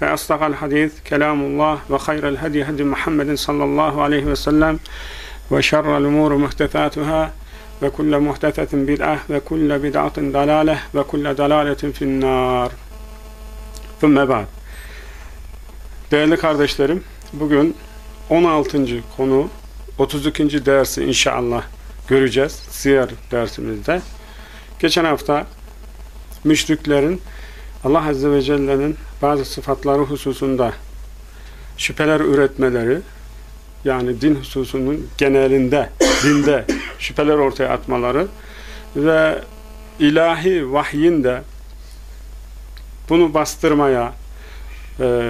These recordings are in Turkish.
فأصدق الحديث كلام الله وخير الهدي هدي محمد صلى الله عليه وسلم وشر الأمور محدثاتها وكل محدثة بدعة وكل بدعة ضلالة وكل ضلالة في النار ثم بعد Değerli kardeşlerim, bugün 16. konu 32. dersi inşallah göreceğiz siyer dersimizde. Geçen hafta müşriklerin Allah Azze ve Celle'nin bazı sıfatları hususunda şüpheler üretmeleri yani din hususunun genelinde, dinde şüpheler ortaya atmaları ve ilahi vahyin de bunu bastırmaya e,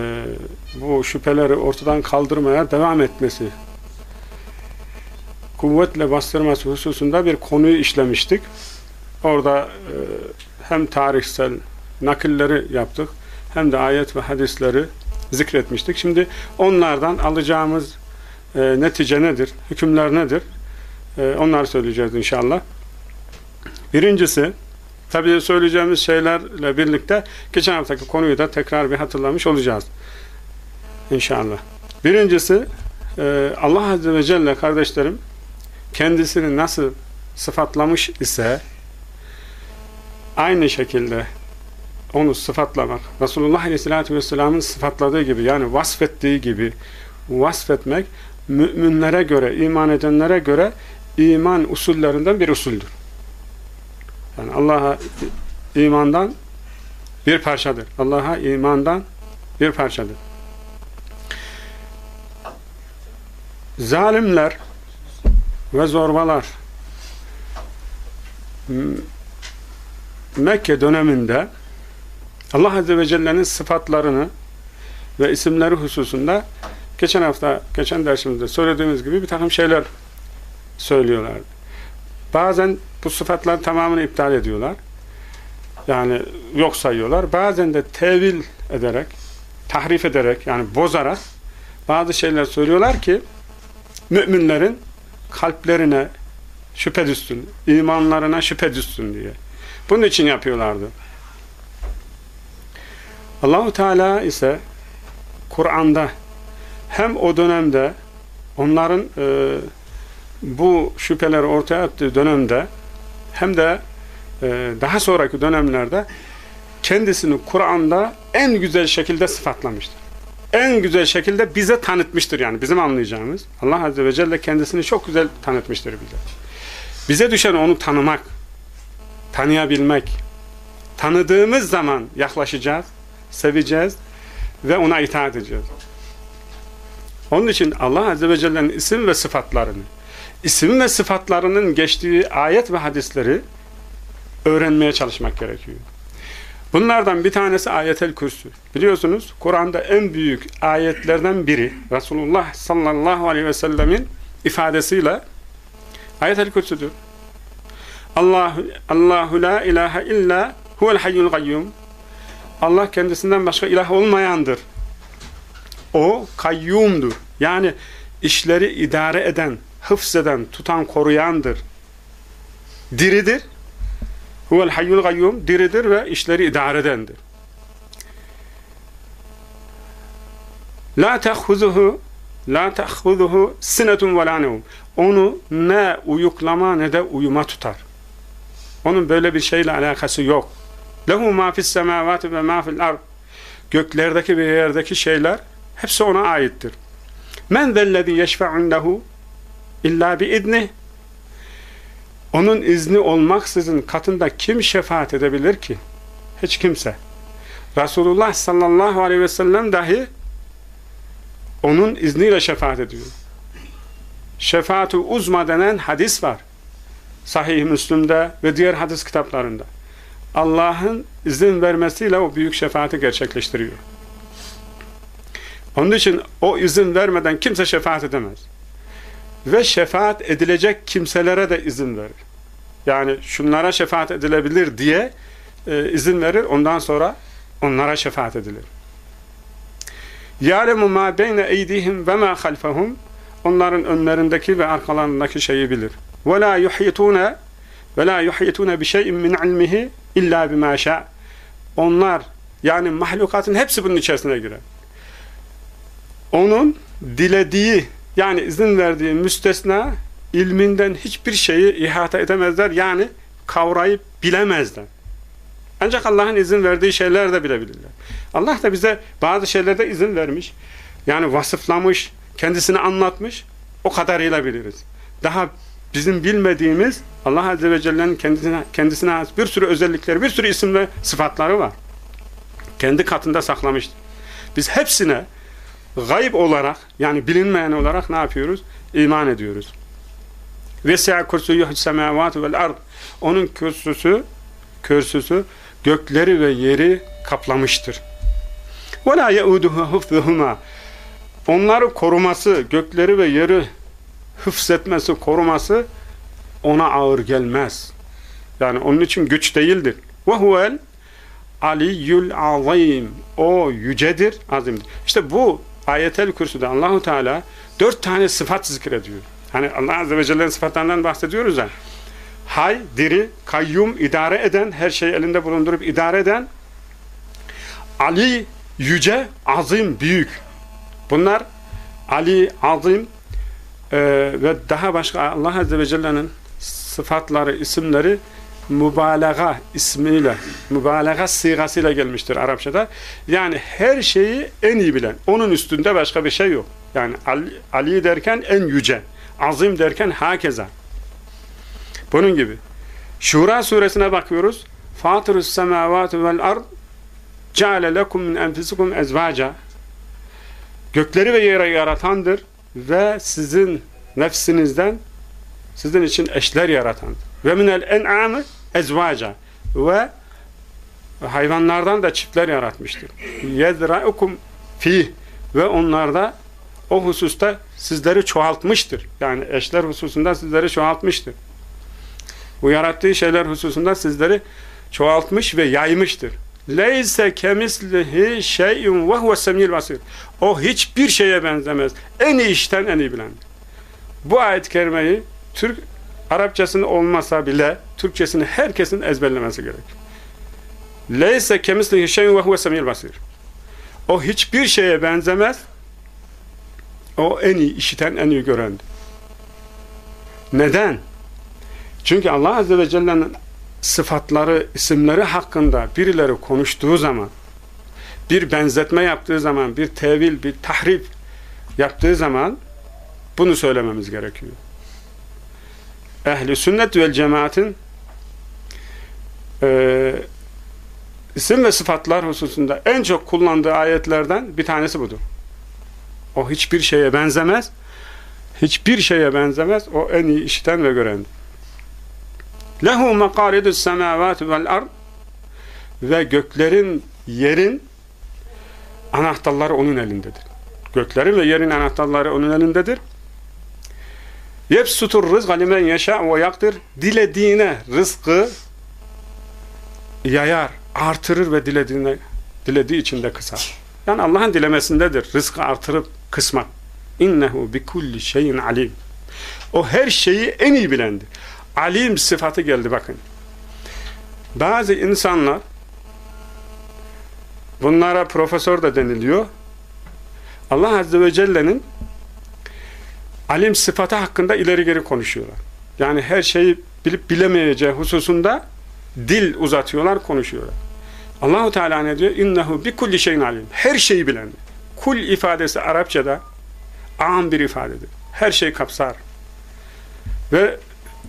bu şüpheleri ortadan kaldırmaya devam etmesi kuvvetle bastırması hususunda bir konuyu işlemiştik. Orada e, hem tarihsel nakilleri yaptık hem de ayet ve hadisleri zikretmiştik. Şimdi onlardan alacağımız e, netice nedir? Hükümler nedir? E, onları söyleyeceğiz inşallah. Birincisi, tabii söyleyeceğimiz şeylerle birlikte geçen haftaki konuyu da tekrar bir hatırlamış olacağız. İnşallah. Birincisi, e, Allah Azze ve Celle kardeşlerim kendisini nasıl sıfatlamış ise aynı şekilde onu sıfatlamak, Resulullah Aleyhisselatü Vesselam'ın sıfatladığı gibi yani vasfettiği gibi vasfetmek müminlere göre, iman edenlere göre iman usullerinden bir usuldür. Yani Allah'a imandan bir parçadır. Allah'a imandan bir parçadır. Zalimler ve zorbalar Mekke döneminde Allah Azze ve Celle'nin sıfatlarını ve isimleri hususunda geçen hafta, geçen dersimizde söylediğimiz gibi bir takım şeyler söylüyorlar. Bazen bu sıfatların tamamını iptal ediyorlar. Yani yok sayıyorlar. Bazen de tevil ederek, tahrif ederek, yani bozarak bazı şeyler söylüyorlar ki müminlerin kalplerine şüphe düşsün, imanlarına şüphe düşsün diye. Bunun için yapıyorlardı. Allahu Teala ise Kur'an'da hem o dönemde onların e, bu şüpheleri ortaya attığı dönemde hem de e, daha sonraki dönemlerde kendisini Kur'an'da en güzel şekilde sıfatlamıştır. En güzel şekilde bize tanıtmıştır yani bizim anlayacağımız. Allah Azze ve Celle kendisini çok güzel tanıtmıştır bize. Bize düşen onu tanımak, tanıyabilmek. Tanıdığımız zaman yaklaşacağız, seveceğiz ve ona itaat edeceğiz. Onun için Allah Azze ve Celle'nin isim ve sıfatlarını, isim ve sıfatlarının geçtiği ayet ve hadisleri öğrenmeye çalışmak gerekiyor. Bunlardan bir tanesi ayetel kürsü. Biliyorsunuz Kur'an'da en büyük ayetlerden biri Resulullah sallallahu aleyhi ve sellemin ifadesiyle ayetel kürsüdür. Allahu, Allahu la ilahe illa huvel hayyul gayyum Allah kendisinden başka ilah olmayandır. O kayyumdur. Yani işleri idare eden, hıfzeden, tutan, koruyandır. Diridir. Huvel hayyul gayyum diridir ve işleri idare edendir. La tehhuzuhu la tehhuzuhu sinetun ve Onu ne uyuklama ne de uyuma tutar. Onun böyle bir şeyle alakası yok. Lehu ma fis semavati ve ma fil ard. Göklerdeki ve yerdeki şeyler hepsi ona aittir. Men zellezî yeşfe'undehu illa bi idnih. Onun izni olmaksızın katında kim şefaat edebilir ki? Hiç kimse. Resulullah sallallahu aleyhi ve sellem dahi onun izniyle şefaat ediyor. Şefaat-ı uzma denen hadis var. Sahih-i Müslüm'de ve diğer hadis kitaplarında. Allah'ın izin vermesiyle o büyük şefaati gerçekleştiriyor. Onun için o izin vermeden kimse şefaat edemez. Ve şefaat edilecek kimselere de izin verir. Yani şunlara şefaat edilebilir diye e, izin verir. Ondan sonra onlara şefaat edilir. يَعْلَمُ مَا بَيْنَ اَيْدِهِمْ وَمَا خَلْفَهُمْ Onların önlerindeki ve arkalarındaki şeyi bilir. وَلَا يُحْيِتُونَ وَلَا يُحْيِتُونَ بِشَيْءٍ مِنْ عِلْمِهِ İlla bimaşa. Onlar yani mahlukatın hepsi bunun içerisine girer. Onun dilediği yani izin verdiği müstesna ilminden hiçbir şeyi ihata edemezler. Yani kavrayıp bilemezler. Ancak Allah'ın izin verdiği şeyler de bilebilirler. Allah da bize bazı şeylerde izin vermiş. Yani vasıflamış, kendisini anlatmış. O kadarıyla biliriz. Daha bizim bilmediğimiz Allah Azze ve Celle'nin kendisine, kendisine ait bir sürü özellikleri, bir sürü isim ve sıfatları var. Kendi katında saklamıştır. Biz hepsine gayb olarak yani bilinmeyen olarak ne yapıyoruz? İman ediyoruz. Vesi'a kursuyuh semavatu vel ard. Onun kürsüsü, kürsüsü gökleri ve yeri kaplamıştır. Ve la yeuduhu hufzuhuma. Onları koruması, gökleri ve yeri hıfzetmesi, koruması ona ağır gelmez. Yani onun için güç değildir. Ve huvel aliyyul azim. O yücedir, azimdir. İşte bu ayetel kürsüde Allahu Teala dört tane sıfat zikrediyor. Hani Allah Azze ve Celle'nin sıfatlarından bahsediyoruz ya. Hay, diri, kayyum, idare eden, her şeyi elinde bulundurup idare eden, Ali, yüce, azim, büyük. Bunlar Ali, azim e, ve daha başka Allah Azze ve Celle'nin sıfatları, isimleri mübalağa ismiyle, mübalağa sigasıyla gelmiştir Arapçada. Yani her şeyi en iyi bilen, onun üstünde başka bir şey yok. Yani Ali, Ali derken en yüce, azim derken hakeza. Bunun gibi. Şura suresine bakıyoruz. Fatırus semavati vel ard ceale lekum min enfisikum ezvaca gökleri ve yeri yaratandır ve sizin nefsinizden sizin için eşler yaratandır. Ve minel en'amı ezvaca ve hayvanlardan da çiftler yaratmıştır. Yezra'ukum fi ve onlarda o hususta sizleri çoğaltmıştır. Yani eşler hususunda sizleri çoğaltmıştır. Bu yarattığı şeyler hususunda sizleri çoğaltmış ve yaymıştır. Leyse kemislihi şey'un ve huve semil basir. O hiçbir şeye benzemez. En iyi işten en iyi bilendir. Bu ayet-i kerimeyi Türk Arapçasını olmasa bile Türkçesini herkesin ezberlemesi gerek. Leyse kemislihi şey'un ve huve semil basir. O hiçbir şeye benzemez. O en iyi işiten, en iyi görendir. Neden? Çünkü Allah Azze ve Celle'nin sıfatları, isimleri hakkında birileri konuştuğu zaman, bir benzetme yaptığı zaman, bir tevil, bir tahrif yaptığı zaman bunu söylememiz gerekiyor. Ehli sünnet vel cemaatin e, isim ve sıfatlar hususunda en çok kullandığı ayetlerden bir tanesi budur. O hiçbir şeye benzemez. Hiçbir şeye benzemez. O en iyi işiten ve görendir. Lehu mekaridus semavati vel ard ve göklerin, yerin anahtarları onun elindedir. Göklerin ve yerin anahtarları onun elindedir. Yepsutur rızga limen yeşâ ve yaktir. Dilediğine rızkı yayar, artırır ve dilediğine, dilediği için de kısar. Yani Allah'ın dilemesindedir rızkı artırıp kısmak. İnnehu bi kulli şeyin alim. O her şeyi en iyi bilendir alim sıfatı geldi bakın. Bazı insanlar bunlara profesör de deniliyor. Allah Azze ve Celle'nin alim sıfatı hakkında ileri geri konuşuyorlar. Yani her şeyi bilip bilemeyeceği hususunda dil uzatıyorlar, konuşuyorlar. Allahu Teala ne diyor? İnnehu bi kulli şeyin alim. Her şeyi bilen. Kul ifadesi Arapçada am bir ifadedir. Her şey kapsar. Ve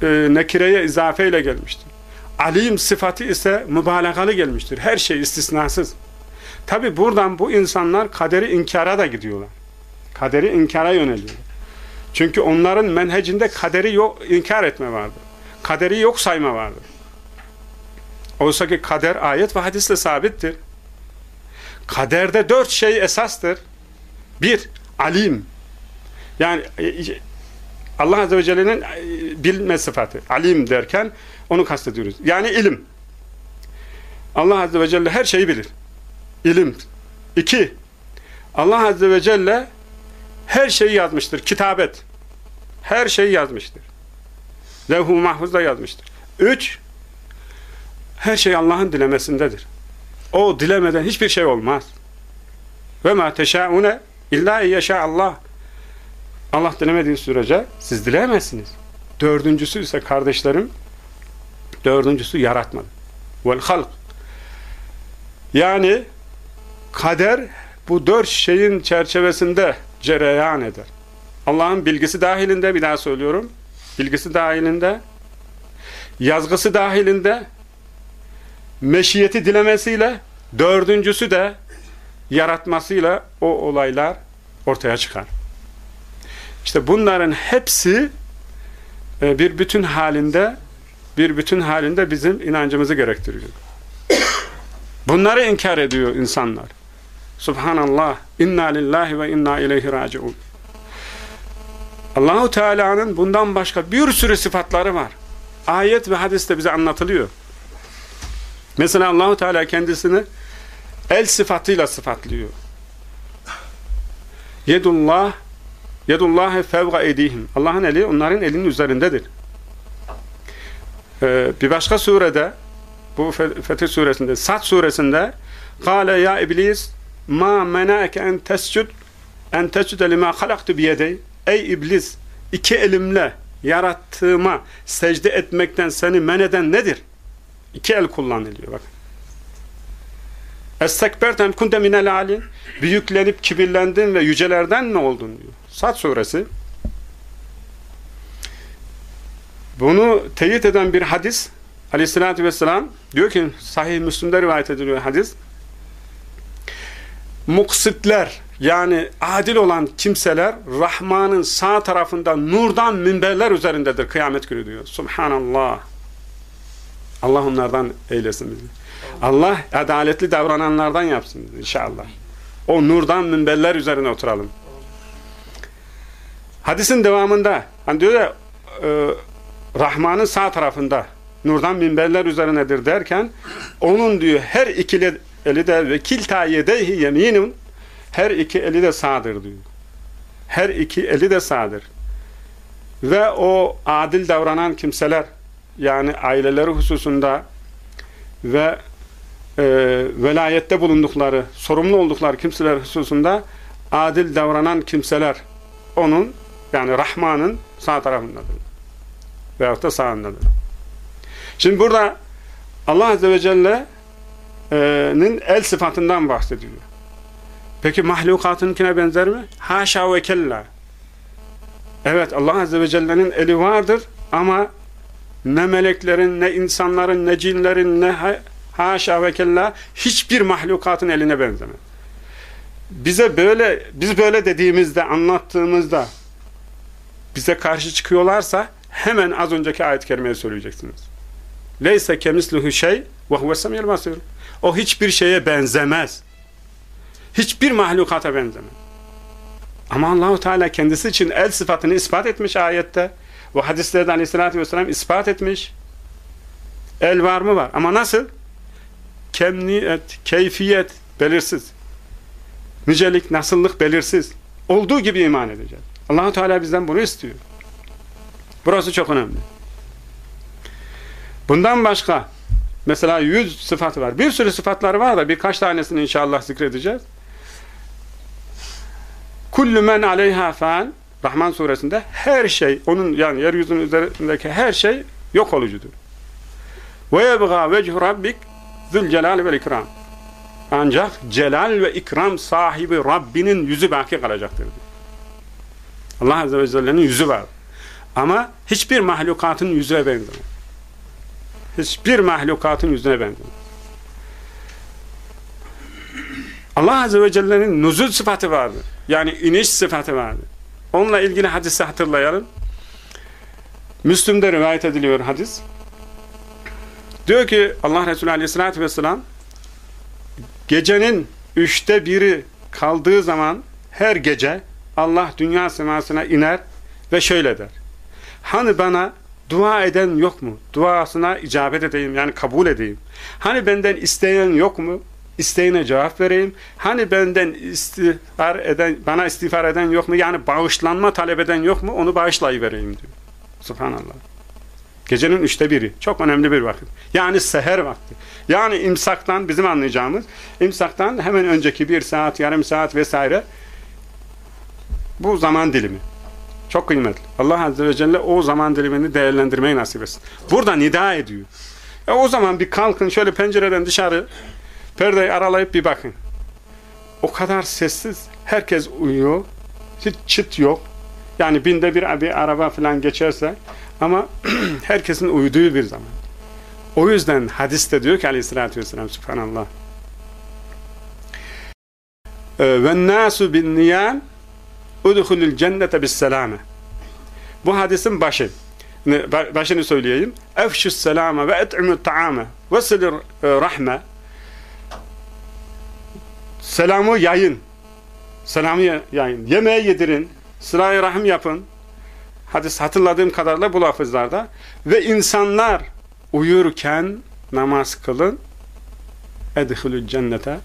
e, nekireye izafeyle gelmiştir. Alim sıfatı ise mübalağalı gelmiştir. Her şey istisnasız. Tabi buradan bu insanlar kaderi inkara da gidiyorlar. Kaderi inkara yöneliyorlar. Çünkü onların menhecinde kaderi yok, inkar etme vardır. Kaderi yok sayma vardır. Oysa ki kader ayet ve hadisle sabittir. Kaderde dört şey esastır. Bir, alim. Yani e, Allah Azze ve Celle'nin e, bilme sıfatı. Alim derken onu kastediyoruz. Yani ilim. Allah Azze ve Celle her şeyi bilir. İlim. İki, Allah Azze ve Celle her şeyi yazmıştır. Kitabet. Her şeyi yazmıştır. Levh-u mahfuzda yazmıştır. Üç, her şey Allah'ın dilemesindedir. O dilemeden hiçbir şey olmaz. Ve ma teşaune illa yeşa Allah. Allah dilemediği sürece siz dileyemezsiniz. Dördüncüsü ise kardeşlerim dördüncüsü yaratmadı. Vel halk. Yani kader bu dört şeyin çerçevesinde cereyan eder. Allah'ın bilgisi dahilinde bir daha söylüyorum. Bilgisi dahilinde yazgısı dahilinde meşiyeti dilemesiyle dördüncüsü de yaratmasıyla o olaylar ortaya çıkar. İşte bunların hepsi e, bir bütün halinde bir bütün halinde bizim inancımızı gerektiriyor. Bunları inkar ediyor insanlar. Subhanallah, inna lillahi ve inna ileyhi raciun. Allahu Teala'nın bundan başka bir sürü sıfatları var. Ayet ve hadiste bize anlatılıyor. Mesela Allahu Teala kendisini el sıfatıyla sıfatlıyor. Yedullah Yedullah fevga edihim. Allah'ın eli onların elinin üzerindedir. Ee, bir başka surede bu Fetih suresinde Sad suresinde Kale ya iblis ma menake en tescud en tescude lima halaktu biyedey Ey iblis iki elimle yarattığıma secde etmekten seni men eden nedir? İki el kullanılıyor bak. Estekberten kunde minel alin büyüklenip kibirlendin ve yücelerden mi oldun diyor. Sad suresi bunu teyit eden bir hadis aleyhissalatü vesselam diyor ki sahih Müslim'de rivayet ediliyor hadis muksitler yani adil olan kimseler Rahman'ın sağ tarafında nurdan minberler üzerindedir kıyamet günü diyor. Subhanallah. Allah onlardan eylesin bizi. Allah adaletli davrananlardan yapsın inşallah. O nurdan minberler üzerine oturalım. Hadisin devamında hani diyor ya e, Rahman'ın sağ tarafında nurdan minberler üzerinedir derken onun diyor her ikili eli de ve kilta yedeyhi yeminun her iki eli de sağdır diyor. Her iki eli de sağdır. Ve o adil davranan kimseler yani aileleri hususunda ve e, velayette bulundukları, sorumlu oldukları kimseler hususunda adil davranan kimseler onun yani Rahman'ın sağ tarafındadır. Veyahut da sağındadır. Şimdi burada Allah Azze ve Celle'nin el sıfatından bahsediyor. Peki mahlukatınkine benzer mi? Haşa ve kella. Evet Allah Azze ve Celle'nin eli vardır ama ne meleklerin, ne insanların, ne cinlerin, ne haşa ve kella hiçbir mahlukatın eline benzemez. Bize böyle, biz böyle dediğimizde, anlattığımızda bize karşı çıkıyorlarsa hemen az önceki ayet-i kerimeyi söyleyeceksiniz. Leyse kemisluhu şey ve huvesemiyel basir. O hiçbir şeye benzemez. Hiçbir mahlukata benzemez. Ama Allahu Teala kendisi için el sıfatını ispat etmiş ayette. Bu hadislerde aleyhissalatü vesselam ispat etmiş. El var mı var. Ama nasıl? Kemniyet, keyfiyet belirsiz. Nicelik, nasıllık belirsiz. Olduğu gibi iman edeceğiz. Allahu Teala bizden bunu istiyor. Burası çok önemli. Bundan başka mesela yüz sıfatı var. Bir sürü sıfatları var da birkaç tanesini inşallah zikredeceğiz. Kullu men aleyha fan Rahman suresinde her şey onun yani yeryüzünün üzerindeki her şey yok olucudur. Ve yebgâ vechu rabbik zül celal ve ikram. Ancak celal ve ikram sahibi Rabbinin yüzü baki kalacaktır. Allah Azze ve Celle'nin yüzü var. Ama hiçbir mahlukatın yüzüne benzemez. Hiçbir mahlukatın yüzüne benzemez. Allah Azze ve Celle'nin nuzul sıfatı vardır. Yani iniş sıfatı vardır. Onunla ilgili hadisi hatırlayalım. Müslüm'de rivayet ediliyor hadis. Diyor ki Allah Resulü Aleyhisselatü Vesselam gecenin üçte biri kaldığı zaman her gece Allah dünya semasına iner ve şöyle der. Hani bana dua eden yok mu? Duasına icabet edeyim yani kabul edeyim. Hani benden isteyen yok mu? İsteğine cevap vereyim. Hani benden istiğfar eden, bana istiğfar eden yok mu? Yani bağışlanma talep eden yok mu? Onu bağışlayıvereyim diyor. Subhanallah. Gecenin üçte biri. Çok önemli bir vakit. Yani seher vakti. Yani imsaktan bizim anlayacağımız imsaktan hemen önceki bir saat, yarım saat vesaire bu zaman dilimi. Çok kıymetli. Allah Azze ve Celle o zaman dilimini değerlendirmeyi nasip etsin. Burada nida ediyor. E o zaman bir kalkın şöyle pencereden dışarı perdeyi aralayıp bir bakın. O kadar sessiz. Herkes uyuyor. Hiç çıt yok. Yani binde bir, bir araba falan geçerse ama herkesin uyuduğu bir zaman. O yüzden hadiste diyor ki aleyhissalatü vesselam subhanallah ve nasu bin udhulul cennete bis bu hadisin başı. Başını söyleyeyim. Efşus selame ve et'imut ta'ame ve silir rahme. Selamı yayın. Selamı yayın. Yemeğe yedirin. Sıla rahim yapın. Hadis hatırladığım kadarıyla bu lafızlarda. Ve insanlar uyurken namaz kılın. Edhulul cennete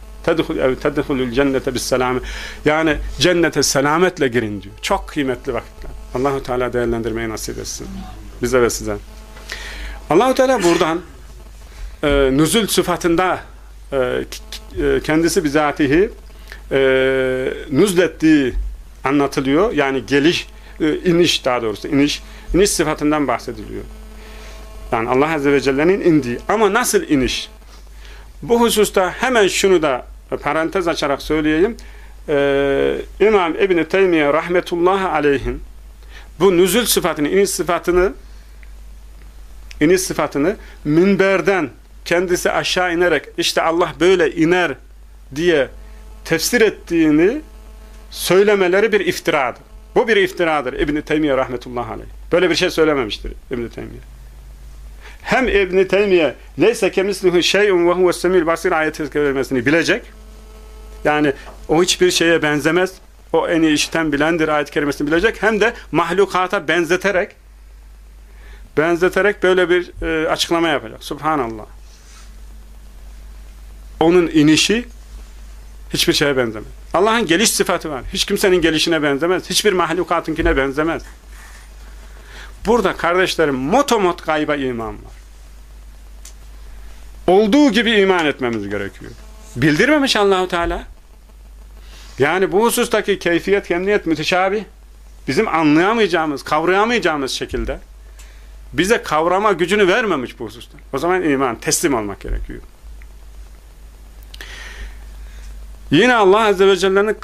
tedhulul cennete bis selame yani cennete selametle girin diyor. Çok kıymetli vakitler. Allahu Teala değerlendirmeyi nasip etsin. Bize ve size. Allahu Teala buradan e, nüzül sıfatında e, e kendisi bizatihi e, nüzlettiği anlatılıyor. Yani geliş e, iniş daha doğrusu iniş iniş sıfatından bahsediliyor. Yani Allah Azze ve Celle'nin indiği. Ama nasıl iniş? Bu hususta hemen şunu da parantez açarak söyleyeyim. Ee, İmam İbn-i Teymiye rahmetullahi aleyhin bu nüzül sıfatını, iniş sıfatını iniş sıfatını minberden kendisi aşağı inerek işte Allah böyle iner diye tefsir ettiğini söylemeleri bir iftiradır. Bu bir iftiradır İbn-i Teymiye rahmetullahi aleyh. Böyle bir şey söylememiştir İbn-i Teymiye. Hem İbn-i Teymiye neyse kemislihu şeyun ve huves semil basir ayeti kelimesini bilecek. Yani o hiçbir şeye benzemez. O en iyi işiten bilendir ayet kelimesini bilecek. Hem de mahlukata benzeterek benzeterek böyle bir e, açıklama yapacak. Subhanallah. Onun inişi hiçbir şeye benzemez. Allah'ın geliş sıfatı var. Hiç kimsenin gelişine benzemez. Hiçbir mahlukatınkine benzemez. Burada kardeşlerim motomot gayba iman var. Olduğu gibi iman etmemiz gerekiyor. Bildirmemiş Allahu Teala. Yani bu husustaki keyfiyet, kemniyet müteşabi. Bizim anlayamayacağımız, kavrayamayacağımız şekilde bize kavrama gücünü vermemiş bu hususta. O zaman iman, teslim olmak gerekiyor. Yine Allah Azze ve Celle'nin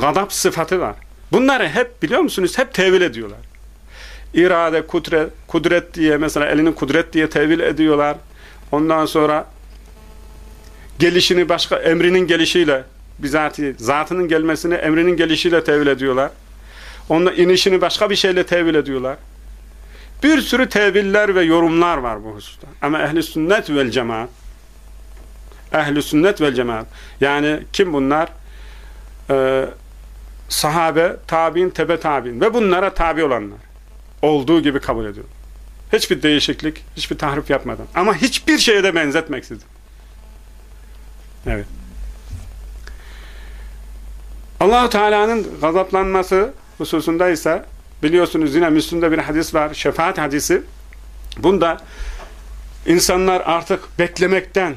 gadap sıfatı var. Bunları hep biliyor musunuz? Hep tevil ediyorlar. İrade, kudret, kudret diye mesela elinin kudret diye tevil ediyorlar. Ondan sonra gelişini başka, emrinin gelişiyle bizatihi, zatının gelmesini emrinin gelişiyle tevil ediyorlar. Onda inişini başka bir şeyle tevil ediyorlar. Bir sürü teviller ve yorumlar var bu hususta. Ama ehli sünnet vel cemaat Ehl-i sünnet vel cemaat. Yani kim bunlar? Ee, sahabe, tabi'in, tebe tabi'in ve bunlara tabi olanlar. Olduğu gibi kabul ediyor. Hiçbir değişiklik, hiçbir tahrif yapmadan. Ama hiçbir şeye de benzetmeksizin. Evet. Allahu Teala'nın gazaplanması hususunda ise biliyorsunuz yine Müslüm'de bir hadis var. Şefaat hadisi. Bunda insanlar artık beklemekten,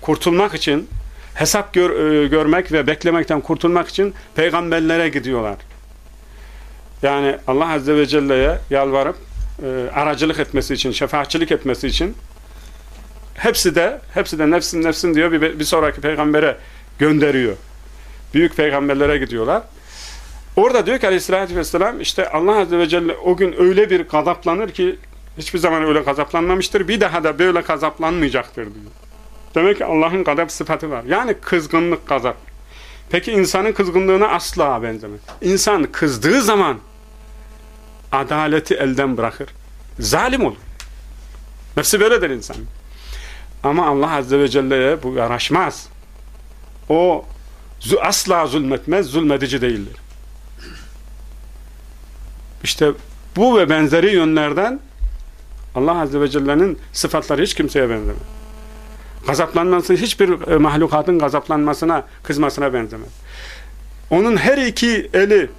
kurtulmak için hesap gör, e, görmek ve beklemekten kurtulmak için peygamberlere gidiyorlar. Yani Allah Azze ve Celle'ye yalvarıp e, aracılık etmesi için, şefaatçilik etmesi için hepsi de hepsi de nefsim nefsim diyor bir, bir sonraki peygambere gönderiyor. Büyük peygamberlere gidiyorlar. Orada diyor ki aleyhissalatü vesselam işte Allah Azze ve Celle o gün öyle bir gazaplanır ki hiçbir zaman öyle gazaplanmamıştır. Bir daha da böyle gazaplanmayacaktır diyor. Demek ki Allah'ın gazap sıfatı var. Yani kızgınlık gazap. Peki insanın kızgınlığına asla benzemez. İnsan kızdığı zaman adaleti elden bırakır. Zalim olur. Nefsi böyledir insan. Ama Allah Azze ve Celle'ye bu yaraşmaz. O asla zulmetmez, zulmedici değildir. İşte bu ve benzeri yönlerden Allah Azze ve Celle'nin sıfatları hiç kimseye benzemez. Gazaplanması hiçbir e, mahlukatın gazaplanmasına, kızmasına benzemez. Onun her iki eli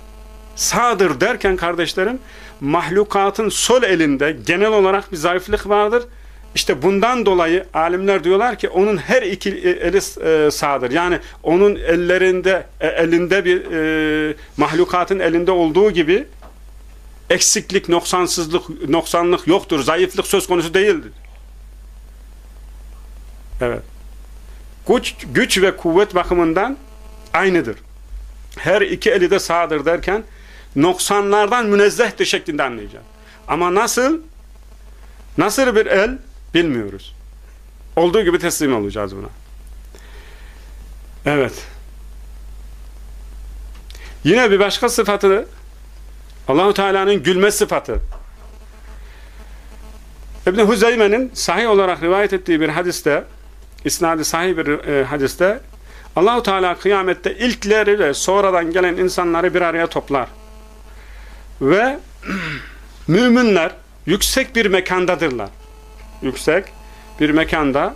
sağdır derken kardeşlerim, mahlukatın sol elinde genel olarak bir zayıflık vardır. İşte bundan dolayı alimler diyorlar ki onun her iki e, eli e, sağdır. Yani onun ellerinde, elinde bir e, mahlukatın elinde olduğu gibi eksiklik, noksansızlık, noksanlık yoktur. Zayıflık söz konusu değildir. Evet. Güç, güç ve kuvvet bakımından aynıdır. Her iki eli de sağdır derken noksanlardan münezzehtir şeklinde anlayacağız. Ama nasıl? Nasıl bir el? Bilmiyoruz. Olduğu gibi teslim olacağız buna. Evet. Yine bir başka sıfatı Allahu Teala'nın gülme sıfatı. İbn Huzeyme'nin sahih olarak rivayet ettiği bir hadiste, isnadı sahih bir e, hadiste Allahu Teala kıyamette ilkleri ve sonradan gelen insanları bir araya toplar. Ve müminler yüksek bir mekandadırlar. Yüksek bir mekanda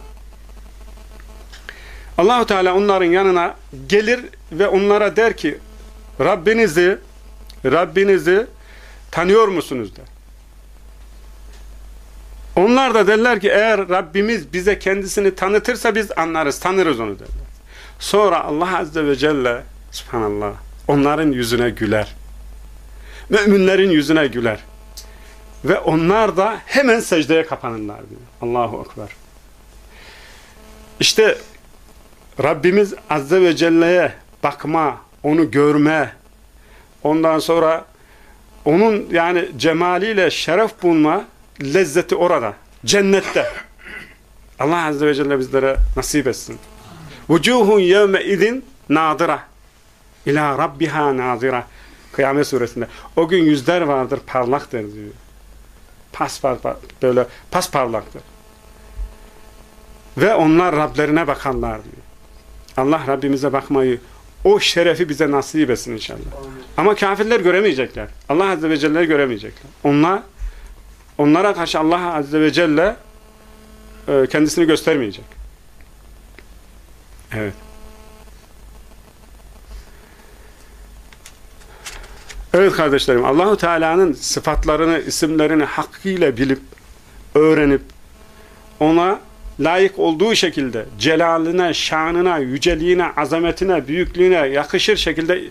Allahu Teala onların yanına gelir ve onlara der ki Rabbinizi Rabbinizi tanıyor musunuz der. Onlar da derler ki eğer Rabbimiz bize kendisini tanıtırsa biz anlarız, tanırız onu derler. Sonra Allah Azze ve Celle subhanallah onların yüzüne güler. Müminlerin yüzüne güler. Ve onlar da hemen secdeye kapanırlar diyor. Allahu Ekber. İşte Rabbimiz Azze ve Celle'ye bakma, onu görme, ondan sonra onun yani cemaliyle şeref bulma lezzeti orada. Cennette. Allah Azze ve Celle bizlere nasip etsin. Vucuhun yevme idin nadira. İlâ rabbiha nadira. Kıyamet suresinde. O gün yüzler vardır parlaktır diyor. Pas, pas böyle pas parlaktır. Ve onlar Rablerine bakanlar diyor. Allah Rabbimize bakmayı, o şerefi bize nasip etsin inşallah. Ama kafirler göremeyecekler. Allah Azze ve Celle'yi göremeyecekler. Onlar onlara karşı Allah Azze ve Celle e, kendisini göstermeyecek. Evet. Evet kardeşlerim, Allahu Teala'nın sıfatlarını, isimlerini hakkıyla bilip, öğrenip, ona layık olduğu şekilde celaline, şanına, yüceliğine, azametine, büyüklüğüne yakışır şekilde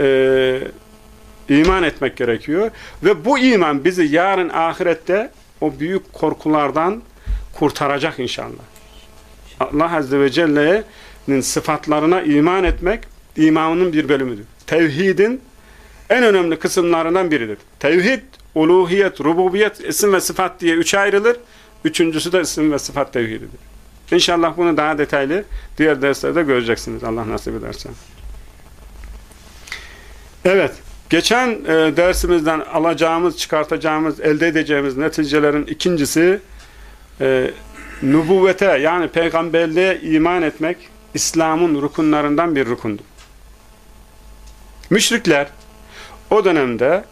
e, iman etmek gerekiyor. Ve bu iman bizi yarın ahirette o büyük korkulardan kurtaracak inşallah. Allah Azze ve Celle'nin sıfatlarına iman etmek imanın bir bölümüdür. Tevhidin en önemli kısımlarından biridir. Tevhid, uluhiyet, rububiyet, isim ve sıfat diye üç ayrılır. Üçüncüsü de isim ve sıfat tevhididir. İnşallah bunu daha detaylı diğer derslerde göreceksiniz Allah nasip ederse. Evet, geçen e, dersimizden alacağımız, çıkartacağımız, elde edeceğimiz neticelerin ikincisi e, nübüvvete yani peygamberliğe iman etmek İslam'ın rukunlarından bir rukundur. Müşrikler o dönemde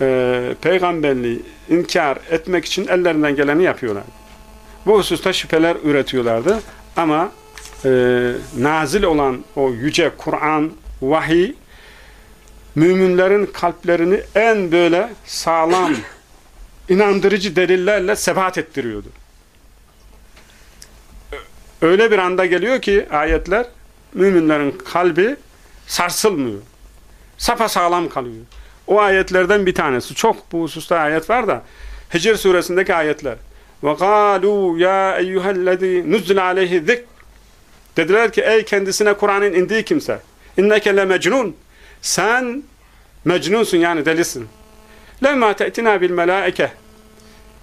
e, peygamberliği inkar etmek için ellerinden geleni yapıyorlar. Bu hususta şüpheler üretiyorlardı. Ama e, nazil olan o yüce Kur'an, vahiy müminlerin kalplerini en böyle sağlam, inandırıcı delillerle sebat ettiriyordu. Öyle bir anda geliyor ki ayetler müminlerin kalbi sarsılmıyor. Safa sağlam kalıyor. O ayetlerden bir tanesi. Çok bu hususta ayet var da Hicr suresindeki ayetler. وَقَالُوا يَا اَيُّهَا الَّذ۪ي نُزْلَ عَلَيْهِ ذِكْ Dediler ki ey kendisine Kur'an'ın indiği kimse. اِنَّكَ لَمَجْنُونَ Sen mecnunsun yani delisin. لَمَّا تَأْتِنَا بِالْمَلَائِكَ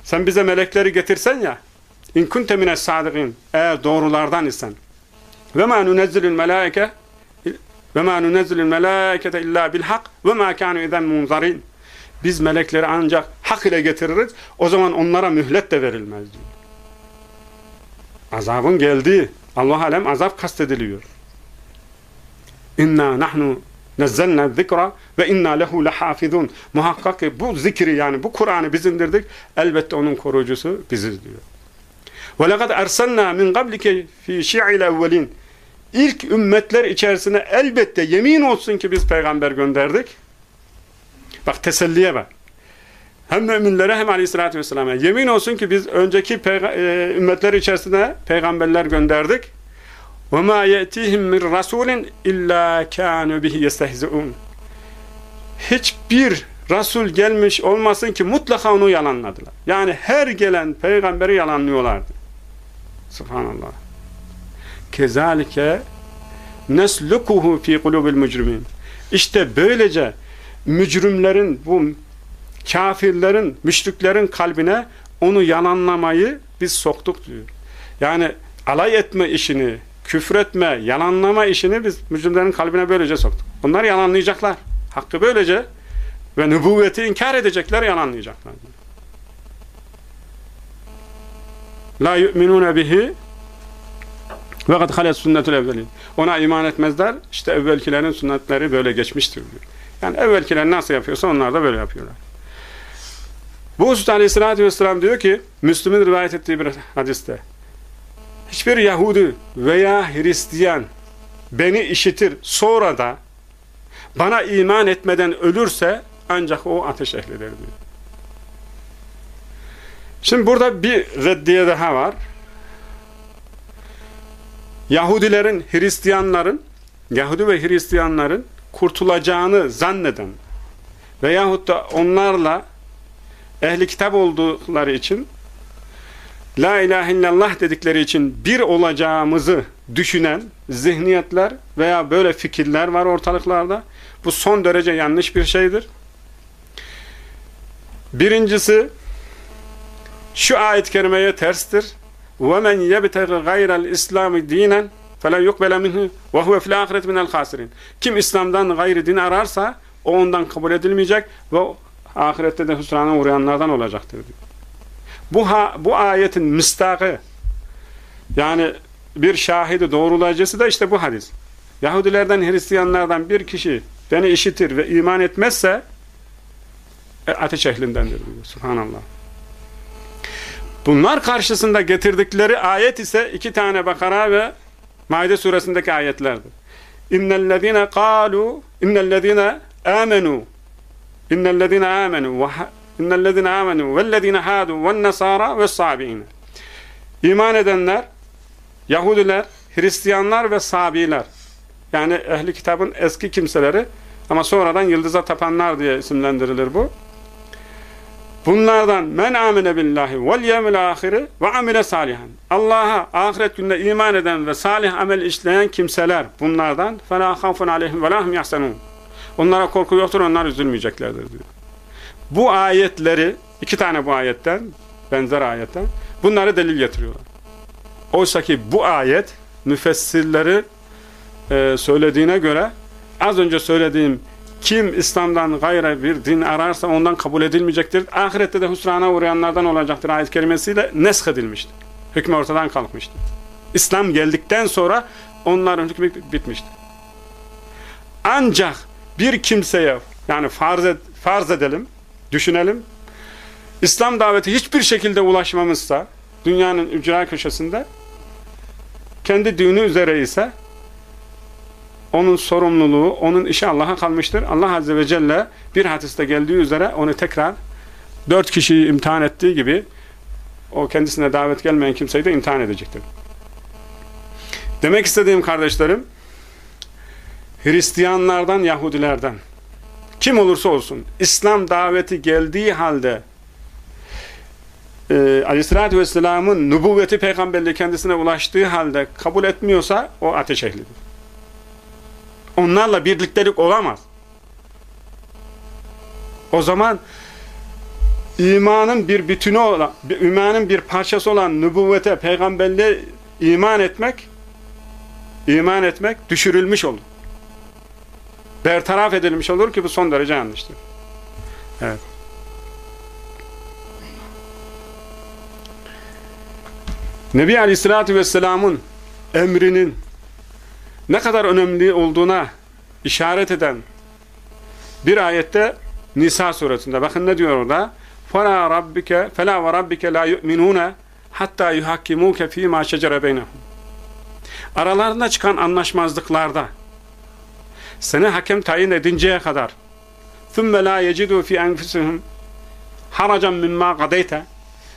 Sen bize melekleri getirsen ya. اِنْ كُنْتَ مِنَ السَّادِقِينَ Eğer doğrulardan isen. وَمَا نُنَزِّلُ الْمَلَائِكَ ve ma nunezzilul melaikete illa bil hak ve ma munzarin. Biz melekleri ancak hak ile getiririz. O zaman onlara mühlet de verilmez diyor. Azabın geldiği, Allah alem azap kastediliyor. İnna nahnu nezzelna zikra ve inna lehu lehafizun. Muhakkak ki bu zikri yani bu Kur'an'ı biz indirdik. Elbette onun koruyucusu biziz diyor. Ve lekad ersalna min qablike fi şi'il evvelin İlk ümmetler içerisine elbette yemin olsun ki biz peygamber gönderdik. Bak teselliye bak. Hem müminlere hem aleyhissalatü vesselam'a. Yemin olsun ki biz önceki e, ümmetler içerisine peygamberler gönderdik. وَمَا يَأْتِيهِمْ مِنْ رَسُولٍ اِلَّا كَانُوا بِهِ يَسْتَهْزِعُونَ Hiçbir Resul gelmiş olmasın ki mutlaka onu yalanladılar. Yani her gelen peygamberi yalanlıyorlardı. Subhanallah. Kezalike neslukuhu fi kulubil mücrimin. İşte böylece mücrimlerin, bu kafirlerin, müşriklerin kalbine onu yalanlamayı biz soktuk diyor. Yani alay etme işini, küfretme, yalanlama işini biz mücrimlerin kalbine böylece soktuk. Bunlar yalanlayacaklar. Hakkı böylece ve nübüvveti inkar edecekler, yalanlayacaklar. La yu'minune bihi ve kad halet sünnetul evvelin. Ona iman etmezler. İşte evvelkilerin sünnetleri böyle geçmiştir diyor. Yani evvelkiler nasıl yapıyorsa onlar da böyle yapıyorlar. Bu hususta aleyhissalatü vesselam diyor ki Müslüm'ün rivayet ettiği bir hadiste hiçbir Yahudi veya Hristiyan beni işitir sonra da bana iman etmeden ölürse ancak o ateş ehlidir diyor. Şimdi burada bir reddiye daha var. Yahudilerin, Hristiyanların, Yahudi ve Hristiyanların kurtulacağını zanneden veyahut da onlarla ehli kitap oldukları için La ilahe illallah dedikleri için bir olacağımızı düşünen zihniyetler veya böyle fikirler var ortalıklarda. Bu son derece yanlış bir şeydir. Birincisi şu ayet-i kerimeye terstir. وَمَنْ يَبْتَغِ غَيْرَ الْاِسْلَامِ دِينًا فَلَنْ يُقْبَلَ مِنْهُ وَهُوَ فِي الْآخِرَةِ مِنَ الْخَاسِرِينَ Kim İslam'dan gayri din ararsa o ondan kabul edilmeyecek ve ahirette de hüsrana uğrayanlardan olacaktır diyor. Bu, ha, bu ayetin müstakı yani bir şahidi doğrulayıcısı da işte bu hadis. Yahudilerden, Hristiyanlardan bir kişi beni işitir ve iman etmezse e, ateş ehlindendir diyor. Subhanallah. Bunlar karşısında getirdikleri ayet ise iki tane Bakara ve Maide suresindeki ayetlerdir. İnnellezine kalu innellezine amenu innellezine amenu innellezine amenu vellezine hadu vennasara ve sabiine İman edenler Yahudiler, Hristiyanlar ve Sabiler yani ehli kitabın eski kimseleri ama sonradan yıldıza tapanlar diye isimlendirilir bu. Bunlardan men amene billahi vel yevmil ahiri ve amile salihan. Allah'a ahiret gününe iman eden ve salih amel işleyen kimseler bunlardan fela khafun aleyhim ve lahum yahsenun. Onlara korku yoktur, onlar üzülmeyeceklerdir diyor. Bu ayetleri, iki tane bu ayetten, benzer ayetten, bunları delil getiriyorlar. Oysa ki bu ayet, müfessirleri e, söylediğine göre, az önce söylediğim kim İslam'dan gayrı bir din ararsa ondan kabul edilmeyecektir. Ahirette de husrana uğrayanlardan olacaktır ayet kelimesiyle nesk edilmiştir. Hükmü ortadan kalkmıştır. İslam geldikten sonra onların hükmü bitmiştir. Ancak bir kimseye yani farz, et, farz edelim, düşünelim. İslam daveti hiçbir şekilde ulaşmamışsa dünyanın ücra köşesinde kendi düğünü üzere ise onun sorumluluğu, onun işi Allah'a kalmıştır. Allah Azze ve Celle bir hadiste geldiği üzere onu tekrar dört kişiyi imtihan ettiği gibi o kendisine davet gelmeyen kimseyi de imtihan edecektir. Demek istediğim kardeşlerim Hristiyanlardan, Yahudilerden kim olursa olsun İslam daveti geldiği halde e, Aleyhisselatü Vesselam'ın nübüvveti peygamberliği kendisine ulaştığı halde kabul etmiyorsa o ateş ehlidir. Onlarla birliktelik olamaz. O zaman imanın bir bütünü olan, imanın bir parçası olan nübüvvete, peygamberliğe iman etmek iman etmek düşürülmüş olur. Bertaraf edilmiş olur ki bu son derece yanlıştır. Evet. Nebi Aleyhisselatü Vesselam'ın emrinin ne kadar önemli olduğuna işaret eden bir ayette Nisa suresinde bakın ne diyor orada فَلَا رَبِّكَ فَلَا وَرَبِّكَ لَا يُؤْمِنُونَ حَتَّى يُحَكِّمُوكَ ف۪ي مَا شَجَرَ بَيْنَهُمْ Aralarında çıkan anlaşmazlıklarda seni hakem tayin edinceye kadar ثُمَّ لَا يَجِدُوا فِي أَنْفُسِهِمْ حَرَجًا مِمَّا قَدَيْتَ